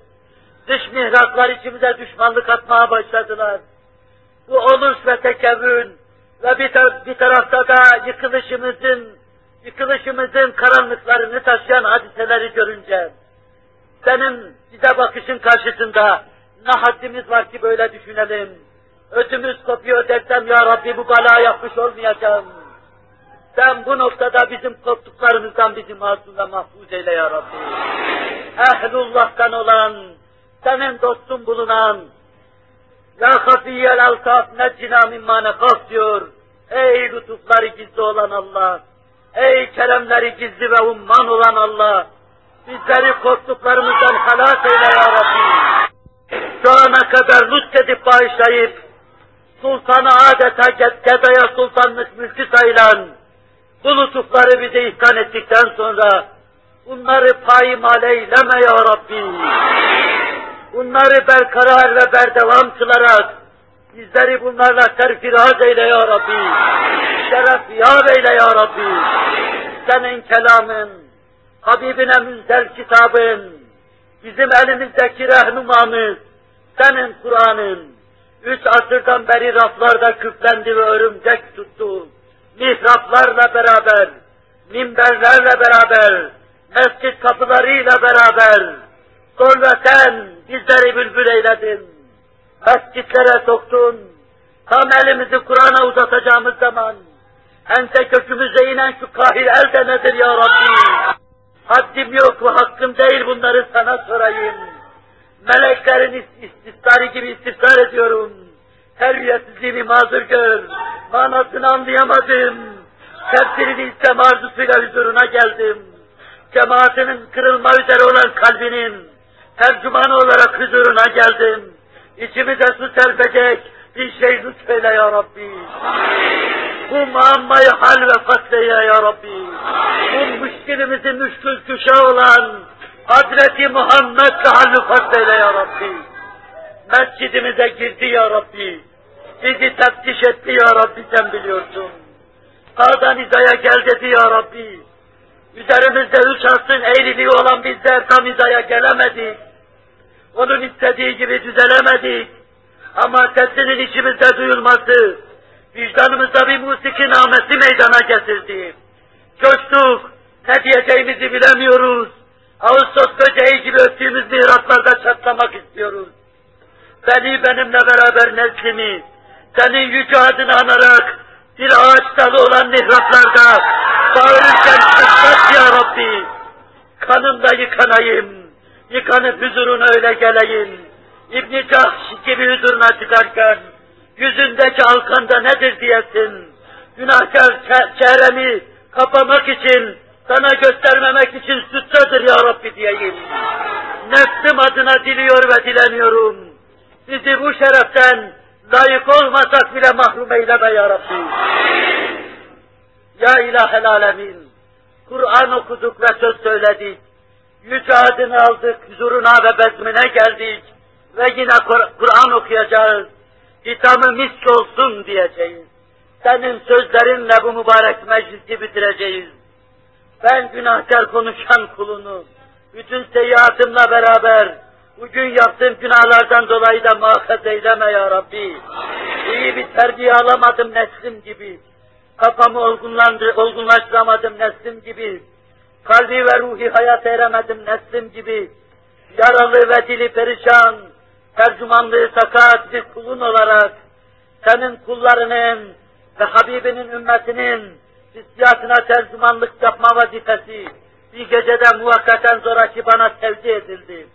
Dış mihraklar içimize düşmanlık atmaya başladılar. Bu oluş ve tekevün ve bir, tar bir tarafta da yıkılışımızın, yıkılışımızın karanlıklarını taşıyan hadiseleri görünce, senin bize bakışın karşısında ne haddimiz var ki böyle düşünelim. Ödümüz kopuyor dersem ya Rabbi bu bala yapmış olmayacağım. Sen bu noktada bizim korktuklarımızdan bizi masum ve mahfuz eyle ya Rabbi. Ehlullah'tan olan, senin dostun bulunan, Ya hafiyyel alkaf neccina mimma nekaf diyor. Ey lütufları gizli olan Allah, ey keremleri gizli ve umman olan Allah, bizleri korktuklarımızdan halas eyle ya Rabbi. Şu ana kadar lütfedip bağışlayıp, sultanı adeta gedaya sultanlık mülkü sayılan, bu lütufları bize ihsan ettikten sonra, bunları paymal eyleme ya Rabbi. Bunları berkarar ve berdevam kılarak, bizleri bunlarla terfiraz eyle ya Rabbi. Şeref yâr eyle ya Rabbi. Senin kelamın, Habibine münzel kitabın, bizim elimizdeki rehnumamız, senin Kur'an'ın, üç asırdan beri raflarda küflendi ve örümcek tuttu. Mihraplarla beraber, minberlerle beraber, mescit kapılarıyla beraber, sonra bizleri bülbül eyledin. Mescitlere soktun, tam elimizi Kur'an'a uzatacağımız zaman, ense kökümüze inen şu kahir el de nedir ya Rabbi? Haddim yok ve hakkım değil bunları sana sorayım. Meleklerin ististarı gibi ististar ediyorum. Terbiyesizliğimi mazur gör. Manasını anlayamadım. Tefsirini istem arzusuyla huzuruna geldim. Cemaatinin kırılma üzere olan kalbinin tercümanı olarak huzuruna geldim. İçimize su serpecek bir şey lütfeyle ya Rabbi. Bu muammayı hal ve fasleyle ya Rabbi. Bu müşkilimizi müşkül küşa olan Hazreti Muhammed'le hal fasleyle ya Rabbi. Mescidimize girdi ya Rabbi. Bizi teftiş etti ya Rabbi sen biliyorsun. Sağdan hizaya gel dedi ya Rabbi. Üzerimizde üç asrın eğriliği olan bizler tam hizaya gelemedik. Onun istediği gibi düzelemedik. Ama sesinin içimizde duyulması, vicdanımızda bir musiki namesi meydana getirdi. Coştuk, ne diyeceğimizi bilemiyoruz. Ağustos böceği gibi öttüğümüz mihraplarda çatlamak istiyoruz. Beni benimle beraber neslimi, senin yüce adını anarak bir ağaç dalı olan mihraplarda bağırırken ya Rabbi. Kanımda yıkanayım, yıkanıp huzuruna öyle geleyim. İbn-i Cahş gibi huzuruna çıkarken, yüzündeki halkanda nedir diyesin. Günahkar çehremi kapamak için, sana göstermemek için sütçedir ya Rabbi diyeyim. Nefsim adına diliyor ve dileniyorum. Bizi bu şereften layık olmasak bile mahrum eyleme ya Rabbi. Ya ilahel alemin, Kur'an okuduk ve söz söyledik. Yüce adını aldık, huzuruna ve bezmine geldik. Ve yine Kur'an okuyacağız. Hitamı misk olsun diyeceğiz. Senin sözlerinle bu mübarek meclisi bitireceğiz. Ben günahkar konuşan kulunu, bütün seyyiatımla beraber, bugün yaptığım günahlardan dolayı da muhakkaz eyleme ya Rabbi. İyi bir terbiye alamadım neslim gibi. Kafamı olgunlandır, olgunlaştıramadım neslim gibi. Kalbi ve ruhi hayat eremedim neslim gibi. Yaralı ve dili perişan, tercümanlığı sakat bir kulun olarak, senin kullarının ve Habibinin ümmetinin hissiyatına tercümanlık yapma vazifesi bir gecede muvakkaten zoraki bana tevdi edildi.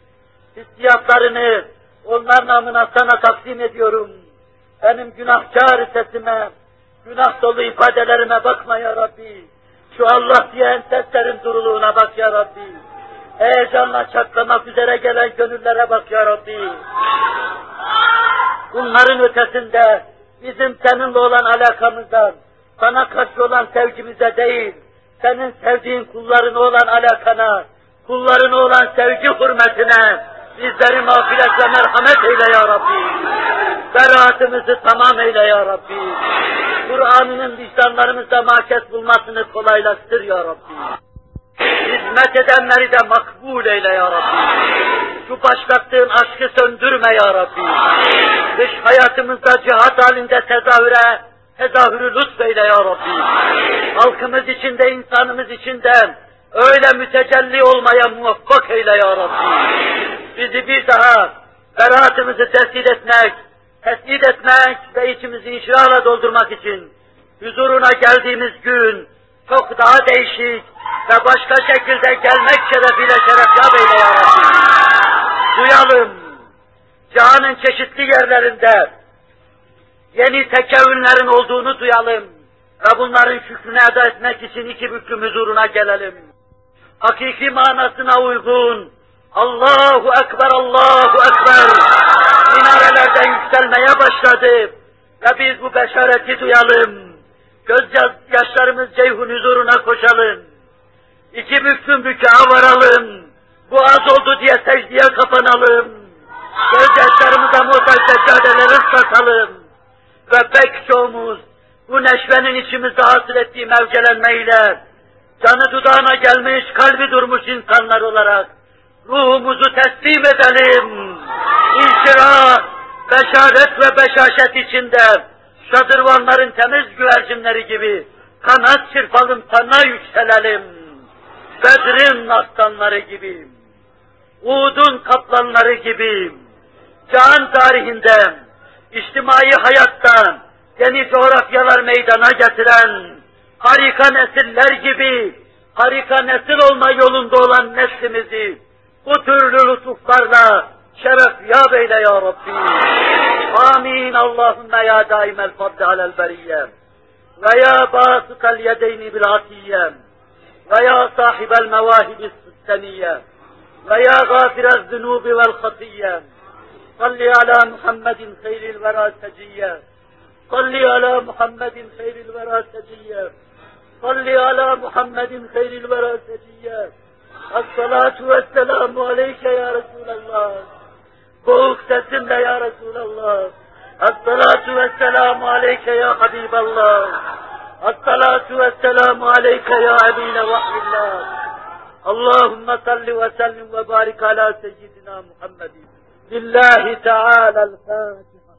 Hissiyatlarını onlar namına sana takdim ediyorum. Benim günahkar sesime, günah dolu ifadelerime bakma ya Rabbi. Şu Allah diyen seslerin duruluğuna bak ya Rabbi. Heyecanla çatlamak üzere gelen gönüllere bak ya Rabbi. Bunların ötesinde bizim seninle olan alakamızdan, sana karşı olan sevgimize değil, senin sevdiğin kullarına olan alakana, kullarına olan sevgi hürmetine, bizleri mağfiret ve merhamet eyle ya Rabbi. Beraatımızı tamam eyle ya Rabbi. Kur'an'ının vicdanlarımızda mahkes bulmasını kolaylaştır ya Rabbi. Hizmet edenleri de makbul eyle ya Rabbi. Şu başlattığın aşkı söndürme ya Rabbi. Dış hayatımızda cihat halinde tezahüre, tezahürü lütfeyle ya Rabbi. Halkımız içinde, insanımız içinde öyle mütecelli olmaya muvaffak eyle ya Rabbi. Bizi bir daha beraatımızı tescil etmek, tescil etmek ve içimizi inşirahla doldurmak için huzuruna geldiğimiz gün çok daha değişik ve başka şekilde gelmek şerefiyle şeref eyle ya Rabbi. Duyalım, cihanın çeşitli yerlerinde yeni tekevünlerin olduğunu duyalım ve bunların şükrünü eda etmek için iki büklüm huzuruna gelelim. Hakiki manasına uygun Allahu Ekber, Allahu Ekber minarelerden yükselmeye başladı ve biz bu beşareti duyalım. Göz yaşlarımız ceyhun huzuruna koşalım. İki büklüm bükağa varalım. Bu az oldu diye secdeye kapanalım. Göz yaşlarımıza muhtaç seccadeleri ıslatalım. Ve pek çoğumuz bu neşvenin içimizde hasıl ettiği mevcelenmeyle canı dudağına gelmiş, kalbi durmuş insanlar olarak ruhumuzu teslim edelim. İnşirah, beşaret ve beşaşet içinde şadırvanların temiz güvercinleri gibi kanat çırpalım, sana yükselelim. Bedrin aslanları gibi, Uğud'un kaplanları gibi, can tarihinde, içtimai hayattan, yeni coğrafyalar meydana getiren, harika nesiller gibi, harika nesil olma yolunda olan neslimizi, bu türlü lütuflarla şeref ya beyle ya Rabbi. Amin. Allahümme ya daimel fadli alel beriyye. Ve ya basıtal yedeyni bil atiyye. Ve ya sahibel mevahibis sistemiyye. Ve ya gafirez zunubi vel hatiyye. Salli ala Muhammedin hayril vera seciyye. Salli ala Muhammedin hayril vera seciyye. Salli ala Muhammedin hayril vera seciyye. Esselatu vesselamu aleyke ya Resulallah. Boğuk sesimle ya Resulallah. Esselatu vesselamu aleyke ya Habiballah. Esselatu vesselamu aleyke ya emine vahyillah. Allahümme salli ve sellim ve barik ala seyyidina Muhammedin. Lillahi Teala'l-Fatiha.